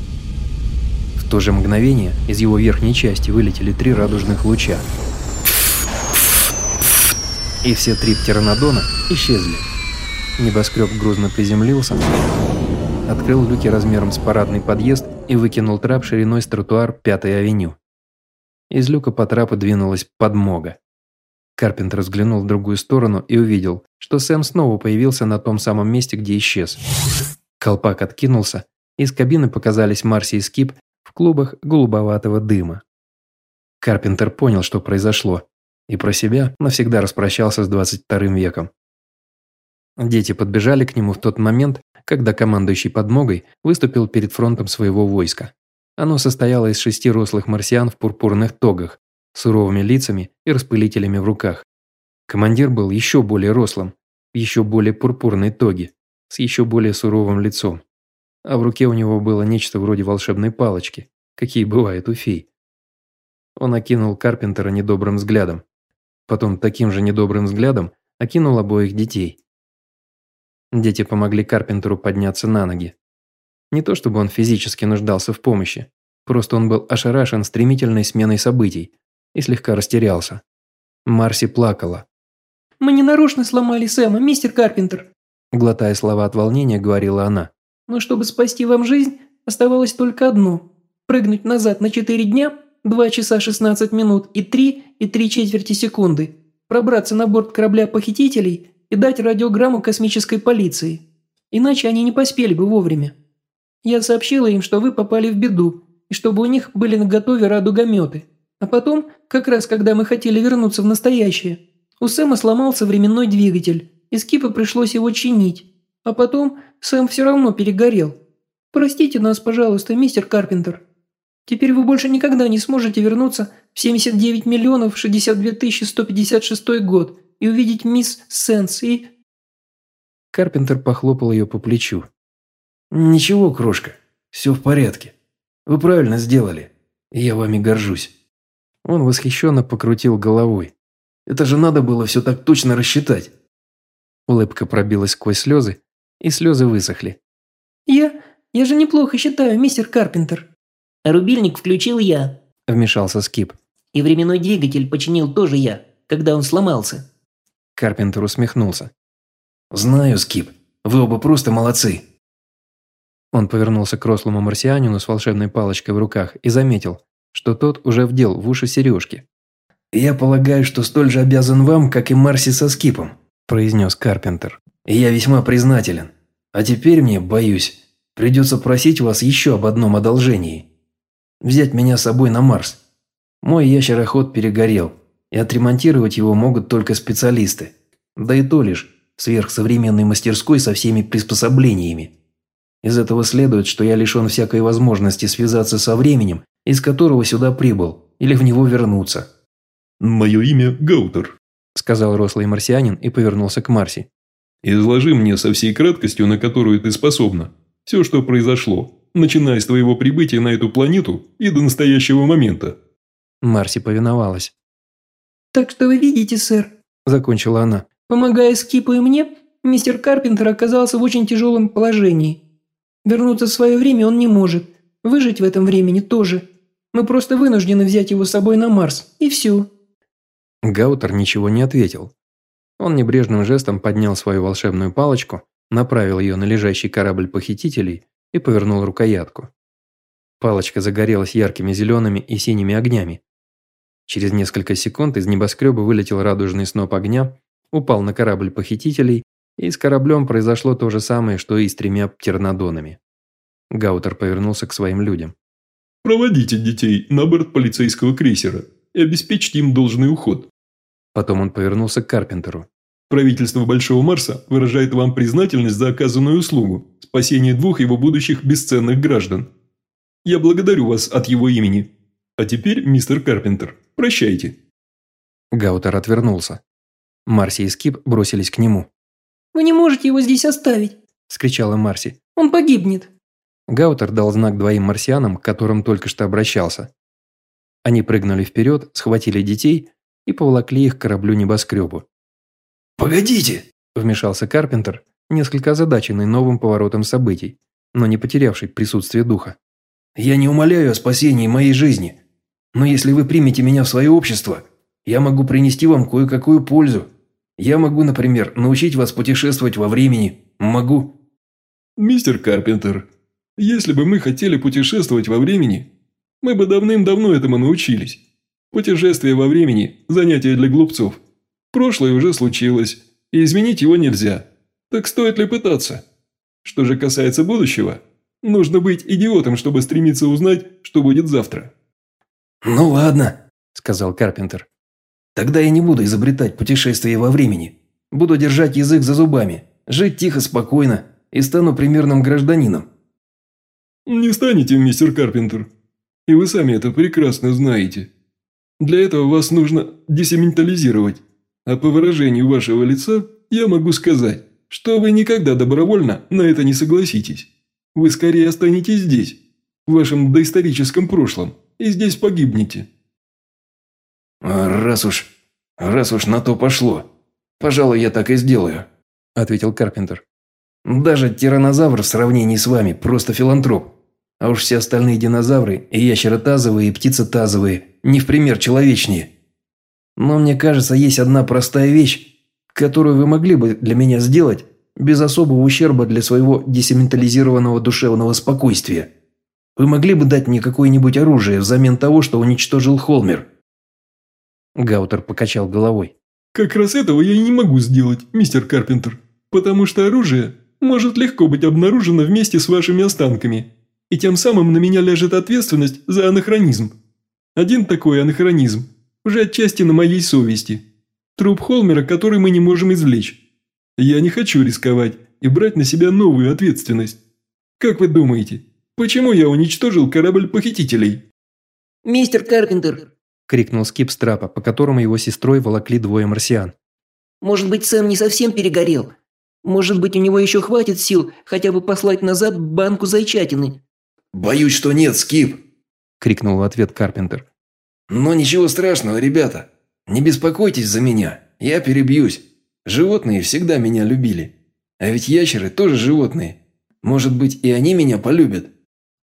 В то же мгновение из его верхней части вылетели три радужных луча. И все три птеранодона исчезли. Небоскреб грузно приземлился, открыл люки размером с парадный подъезд и выкинул трап шириной с тротуар Пятой авеню. Из люка по трапу двинулась подмога. Карпентер взглянул в другую сторону и увидел, что Сэм снова появился на том самом месте, где исчез. Колпак откинулся, из кабины показались Марси и Скип в клубах голубоватого дыма. Карпентер понял, что произошло, и про себя навсегда распрощался с 22 веком. Дети подбежали к нему в тот момент, когда командующий подмогой выступил перед фронтом своего войска. Оно состояло из шести рослых марсиан в пурпурных тогах, суровыми лицами и распылителями в руках. Командир был еще более рослым, в еще более пурпурной тоге, с еще более суровым лицом. А в руке у него было нечто вроде волшебной палочки, какие бывают у фей. Он окинул Карпентера недобрым взглядом. Потом таким же недобрым взглядом окинул обоих детей. Дети помогли Карпентеру подняться на ноги. Не то чтобы он физически нуждался в помощи, просто он был ошарашен стремительной сменой событий и слегка растерялся. Марси плакала.
«Мы не нарочно сломали Сэма, мистер Карпентер»,
глотая слова от волнения, говорила она.
«Но чтобы спасти вам жизнь, оставалось только одно – прыгнуть назад на 4 дня, 2 часа 16 минут и 3 и 3 четверти секунды, пробраться на борт корабля похитителей и дать радиограмму космической полиции. Иначе они не поспели бы вовремя. Я сообщила им, что вы попали в беду, и чтобы у них были наготове радугометы. А потом, как раз когда мы хотели вернуться в настоящее, у Сэма сломался временной двигатель, и Скипа пришлось его чинить. А потом Сэм все равно перегорел. Простите нас, пожалуйста, мистер Карпентер. Теперь вы больше никогда не сможете вернуться в 79 миллионов 62 тысячи 156 год и увидеть мисс Сенс и...»
Карпентер похлопал ее по плечу.
«Ничего, крошка, все в порядке. Вы правильно сделали, и я вами горжусь».
Он восхищенно покрутил головой.
«Это же надо было все так точно рассчитать».
Улыбка пробилась сквозь слезы, и слезы высохли.
«Я... я же неплохо считаю, мистер Карпентер».
«Рубильник включил я», –
вмешался Скип.
«И временной двигатель починил тоже я, когда он сломался».
Карпентер усмехнулся.
«Знаю, Скип, вы оба просто молодцы.
Он повернулся к рослому марсианину с волшебной палочкой в руках и заметил, что тот уже вдел в уши сережки.
«Я полагаю, что столь же обязан вам, как и Марси со Скипом», – произнес Карпентер. «И я весьма признателен. А теперь мне, боюсь, придется просить вас еще об одном одолжении. Взять меня с собой на Марс. Мой ящероход перегорел, и отремонтировать его могут только специалисты. Да и то лишь сверхсовременной мастерской со всеми приспособлениями. Из этого следует, что я лишен всякой возможности связаться со временем, из которого сюда прибыл, или в него вернуться.
«Мое имя Гаутер», –
сказал рослый марсианин и повернулся к Марси.
«Изложи мне со всей краткостью, на которую ты способна, все, что произошло, начиная с твоего прибытия на эту планету и до настоящего момента».
Марси повиновалась.
«Так что вы видите, сэр», –
закончила она.
«Помогая Скипу и мне, мистер Карпентер оказался в очень тяжелом положении. Вернуться в свое время он не может, выжить в этом времени тоже. Мы просто вынуждены взять его с собой на Марс, и все».
Гаутер ничего не ответил. Он небрежным жестом поднял свою волшебную палочку, направил ее на лежащий корабль похитителей и повернул рукоятку. Палочка загорелась яркими зелеными и синими огнями. Через несколько секунд из небоскреба вылетел радужный сноп огня, упал на корабль похитителей, и с кораблем произошло то же самое, что и с тремя птернодонами. Гаутер повернулся к своим людям.
«Проводите детей на борт полицейского крейсера и обеспечьте им должный уход.
Потом он повернулся к Карпентеру.
Правительство Большого Марса выражает вам признательность за оказанную услугу, спасение двух его будущих бесценных граждан. Я благодарю вас от его имени. А теперь, мистер Карпентер, прощайте».
Гаутер отвернулся. Марси и Скип бросились к нему.
«Вы не можете его здесь оставить!»
– вскричала Марси.
«Он погибнет!»
Гаутер дал знак двоим марсианам, к которым только что обращался. Они прыгнули вперед, схватили детей и поволокли их к кораблю-небоскребу.
«Погодите!»
– вмешался Карпентер, несколько озадаченный новым поворотом событий, но не потерявший присутствие духа.
«Я не умоляю о спасении моей жизни, но если вы примете меня в свое общество, я могу принести вам кое-какую пользу. Я могу, например, научить вас путешествовать во времени. Могу».
«Мистер Карпентер, если бы мы хотели путешествовать во времени, мы бы давным-давно этому научились. Путешествие во времени – занятие для глупцов. Прошлое уже случилось, и изменить его нельзя. Так стоит ли пытаться? Что же касается будущего, нужно быть идиотом, чтобы стремиться узнать, что будет завтра.
«Ну ладно», – сказал Карпентер. «Тогда я не буду изобретать путешествие во времени. Буду держать язык за зубами, жить тихо, спокойно и стану примерным гражданином».
«Не станете, мистер Карпентер. И вы сами это прекрасно знаете». Для этого вас нужно десементализировать. А по выражению вашего лица я могу сказать, что вы никогда добровольно на это не согласитесь. Вы скорее останетесь здесь, в вашем доисторическом прошлом, и здесь погибнете».
«Раз уж, раз уж на то пошло, пожалуй, я так и сделаю», – ответил Карпентер. «Даже тиранозавр в сравнении с вами просто филантроп. А уж все остальные динозавры, и ящеротазовые, и птицетазовые, не в пример человечнее. Но мне кажется, есть одна простая вещь, которую вы могли бы для меня сделать без особого ущерба для своего десементализированного душевного спокойствия. Вы могли бы дать мне какое-нибудь оружие взамен того, что уничтожил Холмер?»
Гаутер покачал головой.
«Как раз этого я и не могу сделать, мистер Карпентер, потому что оружие может легко быть обнаружено вместе с вашими останками, и тем самым на меня ляжет ответственность за анахронизм. Один такой анахронизм уже отчасти на моей совести. Труп Холмера, который мы не можем извлечь. Я не хочу рисковать и брать на себя новую ответственность. Как вы думаете, почему я уничтожил корабль похитителей?»
«Мистер Карпентер!»
– крикнул Скип с трапа, по которому его сестрой волокли двое марсиан.
«Может быть, Сэм не совсем перегорел? Может быть, у него еще хватит сил хотя бы послать назад банку зайчатины?»
«Боюсь, что нет, Скип!»
– крикнул в ответ Карпентер.
«Но ничего страшного, ребята. Не беспокойтесь за меня. Я перебьюсь. Животные всегда меня любили. А ведь ящеры тоже животные. Может быть, и они меня полюбят».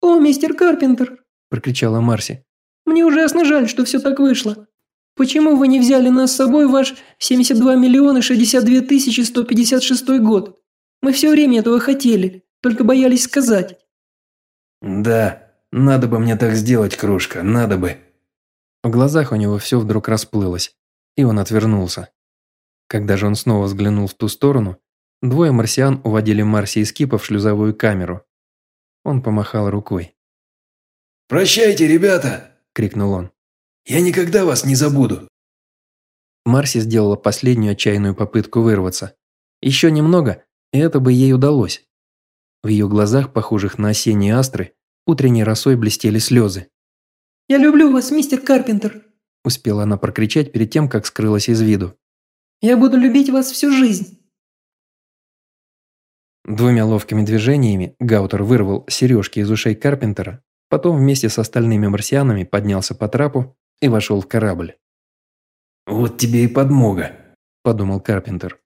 «О, мистер Карпентер!»
– прокричала Марси.
«Мне ужасно жаль, что все так вышло. Почему вы не взяли нас с собой ваш 72 миллиона 62 тысячи 156 год? Мы все время этого хотели, только боялись сказать.
«Да, надо бы мне так сделать, крошка, надо бы».
В глазах у него все вдруг расплылось, и он отвернулся. Когда же он снова взглянул в ту сторону, двое марсиан уводили Марси и Скипа в шлюзовую камеру. Он помахал рукой.
«Прощайте, ребята!»
– крикнул он.
«Я никогда вас не забуду!»
Марси сделала последнюю отчаянную попытку вырваться. Еще немного, и это бы ей удалось. В ее глазах, похожих на осенние астры, утренней росой блестели слезы.
«Я люблю вас, мистер Карпентер!»
Успела она прокричать перед тем, как скрылась из виду.
«Я буду любить вас всю жизнь!»
Двумя ловкими движениями Гаутер вырвал сережки из ушей Карпентера, потом вместе с остальными марсианами поднялся по трапу и вошел в корабль.
«Вот тебе и подмога», –
подумал Карпентер.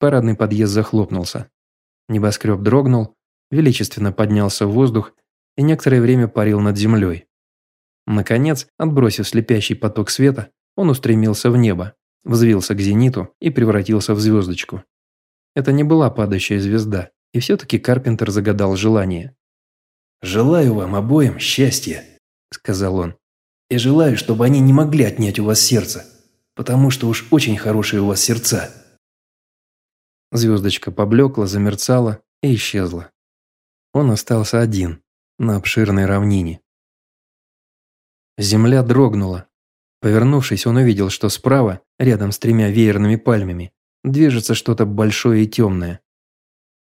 Парадный подъезд захлопнулся. Небоскреб дрогнул, величественно поднялся в воздух и некоторое время парил над землей. Наконец, отбросив слепящий поток света, он устремился в небо, взвился к зениту и превратился в звездочку. Это не была падающая звезда, и все-таки Карпентер загадал желание.
«Желаю вам обоим счастья», – сказал он. «И желаю, чтобы они не могли отнять у вас сердце, потому что уж очень хорошие у вас сердца».
Звездочка поблекла, замерцала и исчезла. Он остался один, на обширной равнине. Земля дрогнула. Повернувшись, он увидел, что справа, рядом с тремя веерными пальмами, движется что-то большое и темное.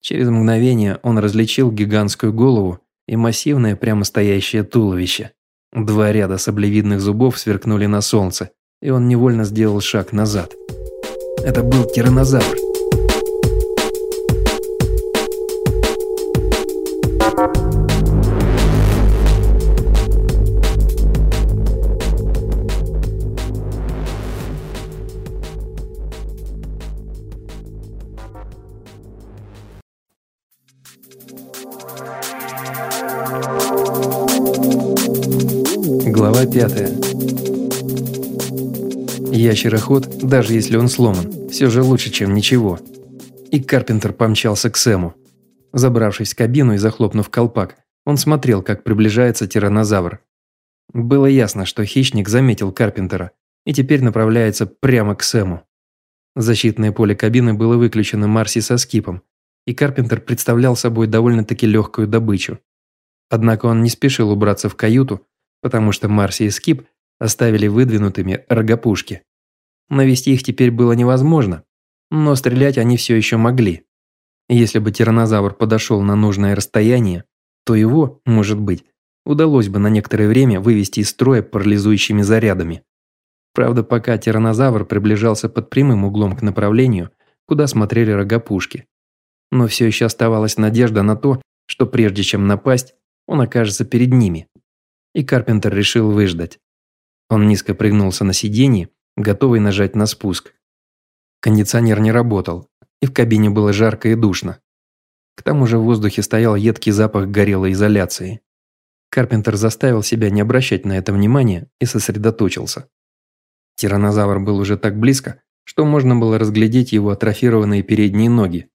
Через мгновение он различил гигантскую голову и массивное прямо стоящее туловище. Два ряда саблевидных зубов сверкнули на солнце, и он невольно сделал шаг назад. Это был тиранозавр. Глава 5 Ящероход, даже если он сломан, все же лучше, чем ничего. И Карпентер помчался к Сэму. Забравшись в кабину и захлопнув колпак, он смотрел, как приближается тиранозавр. Было ясно, что хищник заметил Карпентера и теперь направляется прямо к Сэму. Защитное поле кабины было выключено Марси со скипом, и Карпентер представлял собой довольно-таки легкую добычу. Однако он не спешил убраться в каюту, потому что Марси и Скип оставили выдвинутыми рогопушки. Навести их теперь было невозможно, но стрелять они все еще могли. Если бы тиранозавр подошел на нужное расстояние, то его, может быть, удалось бы на некоторое время вывести из строя парализующими зарядами. Правда, пока тиранозавр приближался под прямым углом к направлению, куда смотрели рогопушки. Но все еще оставалась надежда на то, что прежде чем напасть, он окажется перед ними и Карпентер решил выждать. Он низко пригнулся на сиденье, готовый нажать на спуск. Кондиционер не работал, и в кабине было жарко и душно. К тому же в воздухе стоял едкий запах горелой изоляции. Карпентер заставил себя не обращать на это внимания и сосредоточился. Тиранозавр был уже так близко, что можно было разглядеть его атрофированные передние ноги.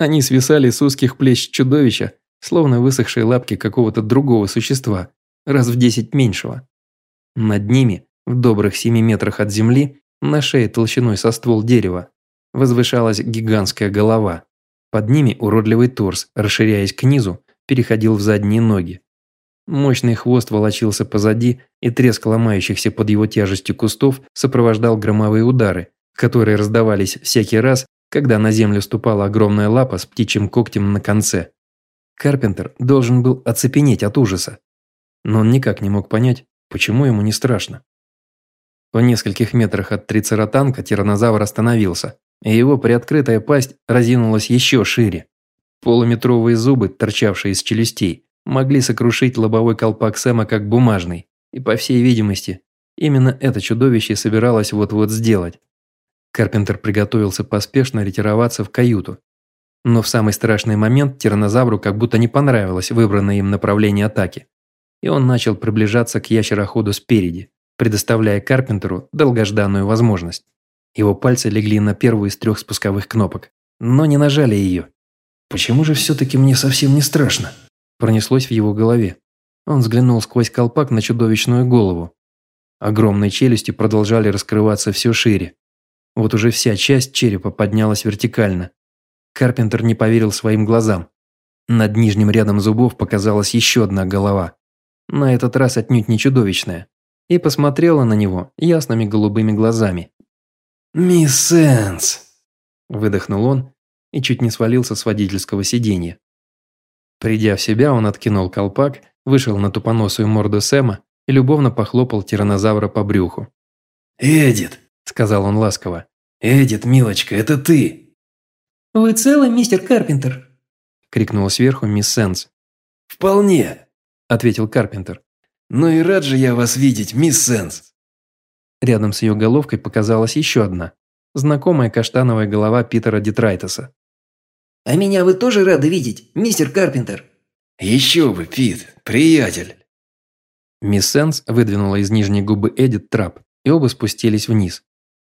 Они свисали с узких плеч чудовища, словно высохшие лапки какого-то другого существа, раз в десять меньшего. Над ними, в добрых семи метрах от земли, на шее толщиной со ствол дерева, возвышалась гигантская голова. Под ними уродливый торс, расширяясь к низу, переходил в задние ноги. Мощный хвост волочился позади, и треск ломающихся под его тяжестью кустов сопровождал громовые удары, которые раздавались всякий раз, когда на землю ступала огромная лапа с птичьим когтем на конце. Карпентер должен был оцепенеть от ужаса но он никак не мог понять, почему ему не страшно. В нескольких метрах от трицератанка тиранозавр остановился, и его приоткрытая пасть разинулась еще шире. Полуметровые зубы, торчавшие из челюстей, могли сокрушить лобовой колпак Сэма как бумажный, и, по всей видимости, именно это чудовище собиралось вот-вот сделать. Карпентер приготовился поспешно ретироваться в каюту. Но в самый страшный момент тиранозавру как будто не понравилось выбранное им направление атаки и он начал приближаться к ящероходу спереди, предоставляя Карпентеру долгожданную возможность. Его пальцы легли на первую из трех спусковых кнопок, но не нажали ее.
«Почему же все-таки мне совсем не страшно?»
Пронеслось в его голове. Он взглянул сквозь колпак на чудовищную голову. Огромные челюсти продолжали раскрываться все шире. Вот уже вся часть черепа поднялась вертикально. Карпентер не поверил своим глазам. Над нижним рядом зубов показалась еще одна голова. На этот раз отнюдь не чудовищная. И посмотрела на него ясными голубыми глазами.
«Мисс Сенс!»
Выдохнул он и чуть не свалился с водительского сиденья. Придя в себя, он откинул колпак, вышел на тупоносую морду Сэма и любовно похлопал тиранозавра по брюху.
«Эдит!» – сказал он ласково. «Эдит, милочка, это ты!»
«Вы целы, мистер Карпентер?»
– крикнула сверху мисс Сенс.
«Вполне!»
– ответил Карпентер.
«Ну и рад же я вас видеть, мисс Сенс!»
Рядом с ее головкой показалась еще одна, знакомая каштановая голова Питера Детрайтеса.
«А меня вы тоже рады видеть, мистер Карпентер?»
«Еще бы, Пит, приятель!»
Мисс Сенс выдвинула из нижней губы Эдит трап, и оба спустились вниз.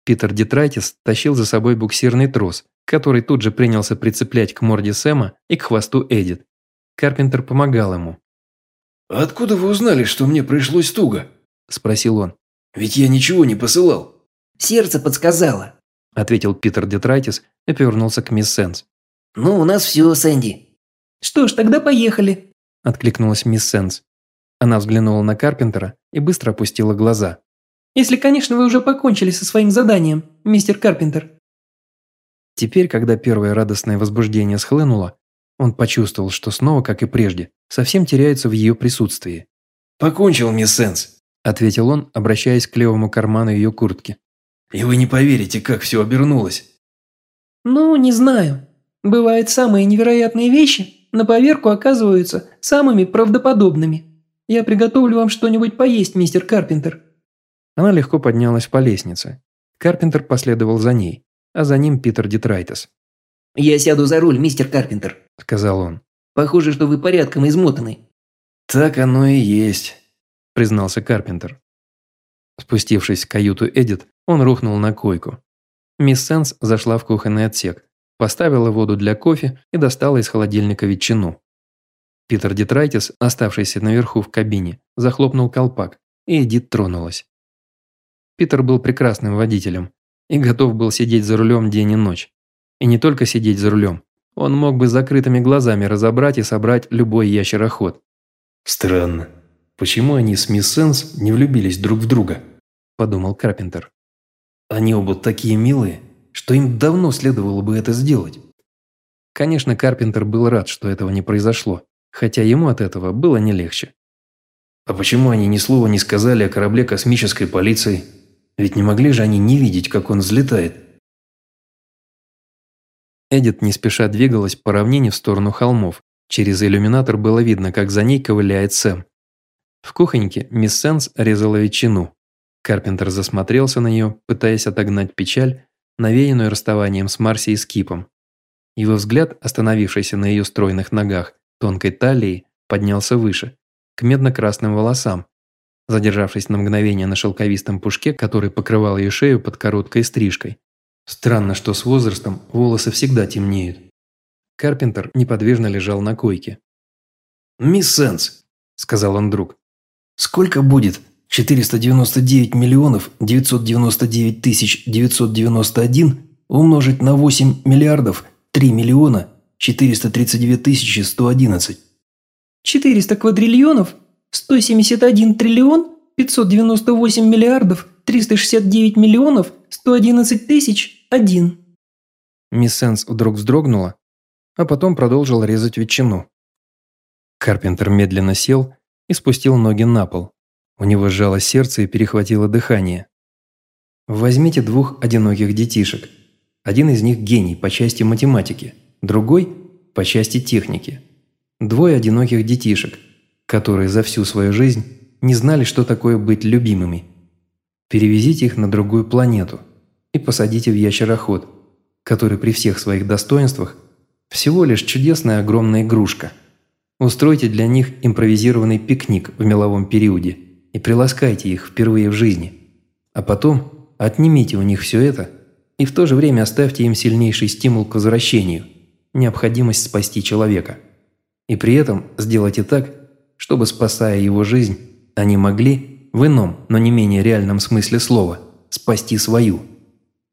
Питер Детрайтис тащил за собой буксирный трос, который тут же принялся прицеплять к морде Сэма и к хвосту Эдит. Карпентер помогал ему.
«Откуда вы узнали, что мне пришлось туго?»
– спросил он.
«Ведь я ничего не посылал».
«Сердце подсказало», –
ответил Питер Детрайтис и повернулся к мисс Сенс.
«Ну, у нас все, Сэнди».
«Что ж, тогда поехали», –
откликнулась мисс Сенс. Она взглянула на Карпентера и быстро опустила глаза.
«Если, конечно, вы уже покончили со своим заданием, мистер Карпентер».
Теперь, когда первое радостное возбуждение схлынуло, он почувствовал, что снова, как и прежде, совсем теряется в ее присутствии.
«Покончил, мисс Сенс», –
ответил он, обращаясь к левому карману ее куртки.
«И вы не поверите, как все обернулось».
«Ну, не знаю. Бывают самые невероятные вещи, на поверку оказываются самыми правдоподобными. Я приготовлю вам что-нибудь поесть, мистер Карпентер».
Она легко поднялась по лестнице. Карпентер последовал за ней, а за ним Питер Детрайтес.
«Я сяду за руль, мистер Карпентер», –
сказал он.
«Похоже, что вы порядком измотаны».
«Так оно и есть», –
признался Карпентер. Спустившись в каюту Эдит, он рухнул на койку. Мисс Сенс зашла в кухонный отсек, поставила воду для кофе и достала из холодильника ветчину. Питер Детрайтис, оставшийся наверху в кабине, захлопнул колпак, и Эдит тронулась. Питер был прекрасным водителем и готов был сидеть за рулем день и ночь. И не только сидеть за рулем. Он мог бы закрытыми глазами разобрать и собрать любой ящероход.
«Странно. Почему они с мисс Сенс не влюбились друг в друга?» – подумал Карпентер. «Они оба такие милые, что им давно следовало бы это сделать».
Конечно, Карпентер был рад, что этого не произошло хотя ему от этого было не легче.
А почему они ни слова не сказали о корабле космической полиции? Ведь не могли же они не видеть, как он взлетает?
Эдит не спеша двигалась по равнине в сторону холмов. Через иллюминатор было видно, как за ней ковыляет Сэм. В кухоньке мисс Сенс резала ветчину. Карпентер засмотрелся на нее, пытаясь отогнать печаль, навеянную расставанием с Марси и Скипом. Его взгляд, остановившийся на ее стройных ногах, тонкой талией поднялся выше, к медно-красным волосам, задержавшись на мгновение на шелковистом пушке, который покрывал ее шею под короткой стрижкой. Странно, что с возрастом волосы всегда темнеют. Карпентер неподвижно лежал на койке.
«Мисс Сенс», – сказал он вдруг, – «сколько будет 499 миллионов 999 тысяч 991 умножить на 8 миллиардов 3 миллиона 439 тысячи 111.
400 квадриллионов, 171 триллион, 598 миллиардов, 369 миллионов, 111 тысяч, 1.
Мисс Сенс вдруг вздрогнула, а потом продолжила резать ветчину. Карпентер медленно сел и спустил ноги на пол. У него сжалось сердце и перехватило дыхание. Возьмите двух одиноких детишек. Один из них гений по части математики – другой – по части техники. Двое одиноких детишек, которые за всю свою жизнь не знали, что такое быть любимыми. Перевезите их на другую планету и посадите в ящероход, который при всех своих достоинствах всего лишь чудесная огромная игрушка. Устройте для них импровизированный пикник в меловом периоде и приласкайте их впервые в жизни. А потом отнимите у них все это и в то же время оставьте им сильнейший стимул к возвращению – необходимость спасти человека. И при этом сделайте так, чтобы, спасая его жизнь, они могли, в ином, но не менее реальном смысле слова, спасти свою.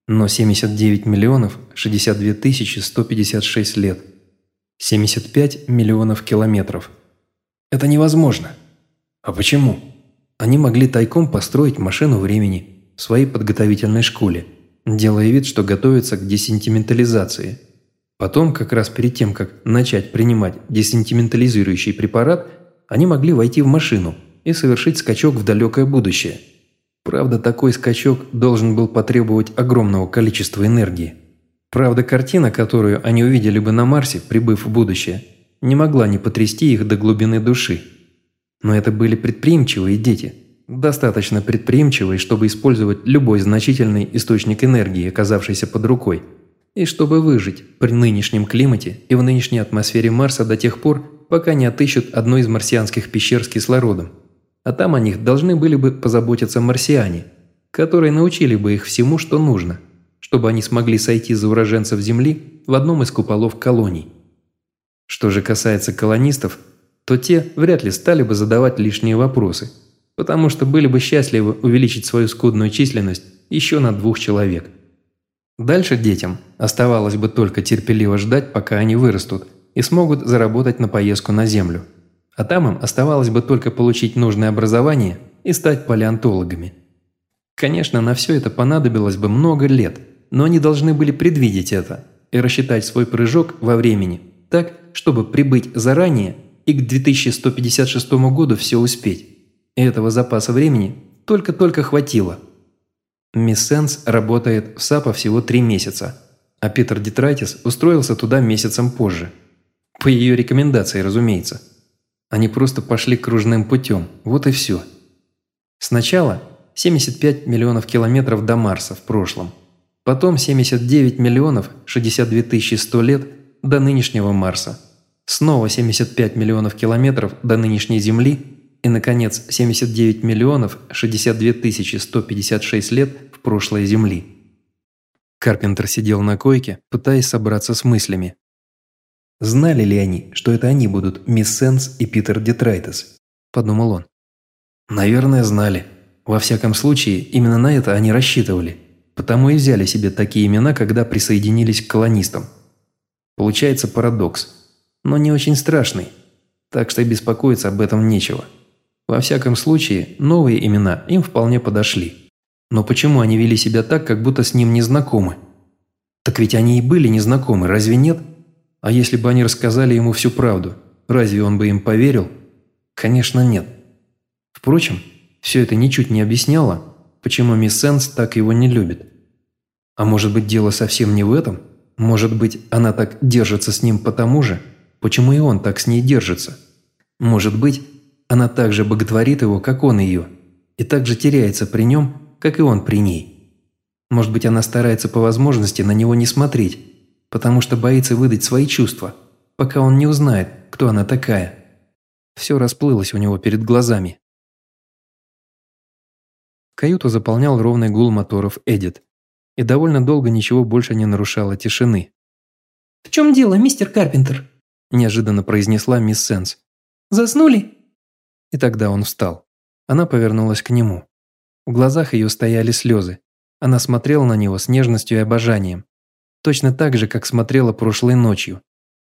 Но 79 миллионов 62 тысячи 156 лет. 75 миллионов километров. Это невозможно. А почему? Они могли тайком построить машину времени в своей подготовительной школе, делая вид, что готовятся к десентиментализации. Потом, как раз перед тем, как начать принимать десентиментализирующий препарат, они могли войти в машину и совершить скачок в далекое будущее. Правда, такой скачок должен был потребовать огромного количества энергии. Правда, картина, которую они увидели бы на Марсе, прибыв в будущее, не могла не потрясти их до глубины души. Но это были предприимчивые дети, достаточно предприимчивые, чтобы использовать любой значительный источник энергии, оказавшийся под рукой, и чтобы выжить при нынешнем климате и в нынешней атмосфере Марса до тех пор, пока не отыщут одну из марсианских пещер с кислородом. А там о них должны были бы позаботиться марсиане, которые научили бы их всему, что нужно, чтобы они смогли сойти за уроженцев Земли в одном из куполов колоний. Что же касается колонистов – то те вряд ли стали бы задавать лишние вопросы, потому что были бы счастливы увеличить свою скудную численность еще на двух человек. Дальше детям оставалось бы только терпеливо ждать, пока они вырастут и смогут заработать на поездку на Землю. А там им оставалось бы только получить нужное образование и стать палеонтологами. Конечно, на все это понадобилось бы много лет, но они должны были предвидеть это и рассчитать свой прыжок во времени так, чтобы прибыть заранее и к 2156 году все успеть. И этого запаса времени только-только хватило. Мисс Сенс работает в САПа всего три месяца, а Питер Детрайтис устроился туда месяцем позже. По ее рекомендации, разумеется. Они просто пошли кружным путем, вот и все. Сначала 75 миллионов километров до Марса в прошлом, потом 79 миллионов 62 тысячи 100 лет до нынешнего Марса – Снова 75 миллионов километров до нынешней Земли и, наконец, 79 миллионов 62 тысячи 156 лет в прошлой Земли. Карпентер сидел на койке, пытаясь собраться с мыслями. «Знали ли они, что это они будут Мисс Сенс и Питер Детрайтес?» – подумал он. «Наверное, знали. Во всяком случае, именно на это они рассчитывали. Потому и взяли себе такие имена, когда присоединились к колонистам. Получается парадокс – но не очень страшный, так что и беспокоиться об этом нечего. Во всяком случае, новые имена им вполне подошли. Но почему они вели себя так, как будто с ним не знакомы? Так ведь они и были незнакомы, разве нет? А если бы они рассказали ему всю правду, разве он бы им поверил? Конечно, нет. Впрочем, все это ничуть не объясняло, почему мисс Сенс так его не любит. А может быть, дело совсем не в этом? Может быть, она так держится с ним потому же, Почему и он так с ней держится? Может быть, она так же боготворит его, как он ее, и так же теряется при нем, как и он при ней. Может быть, она старается по возможности на него не смотреть, потому что боится выдать свои чувства, пока он не узнает, кто она такая. Все расплылось у него перед глазами. Каюту заполнял ровный гул моторов Эдит, и довольно долго ничего больше не нарушало тишины.
«В чем дело, мистер Карпентер?»
неожиданно произнесла мисс Сенс.
«Заснули?»
И тогда он встал. Она повернулась к нему. В глазах ее стояли слезы. Она смотрела на него с нежностью и обожанием. Точно так же, как смотрела прошлой ночью.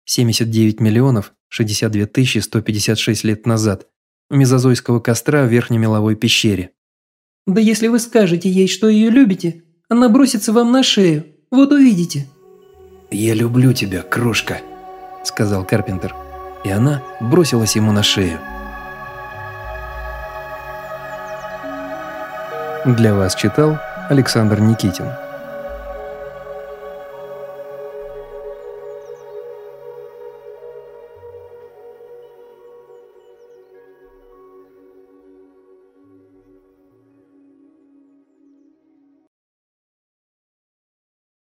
79 миллионов 62 тысячи 156 лет назад у мезозойского костра в Верхнемеловой пещере.
«Да если вы скажете ей, что ее любите, она бросится вам на шею. Вот увидите».
«Я люблю тебя, крошка», – сказал Карпентер. И она бросилась ему на шею. Для вас читал Александр Никитин.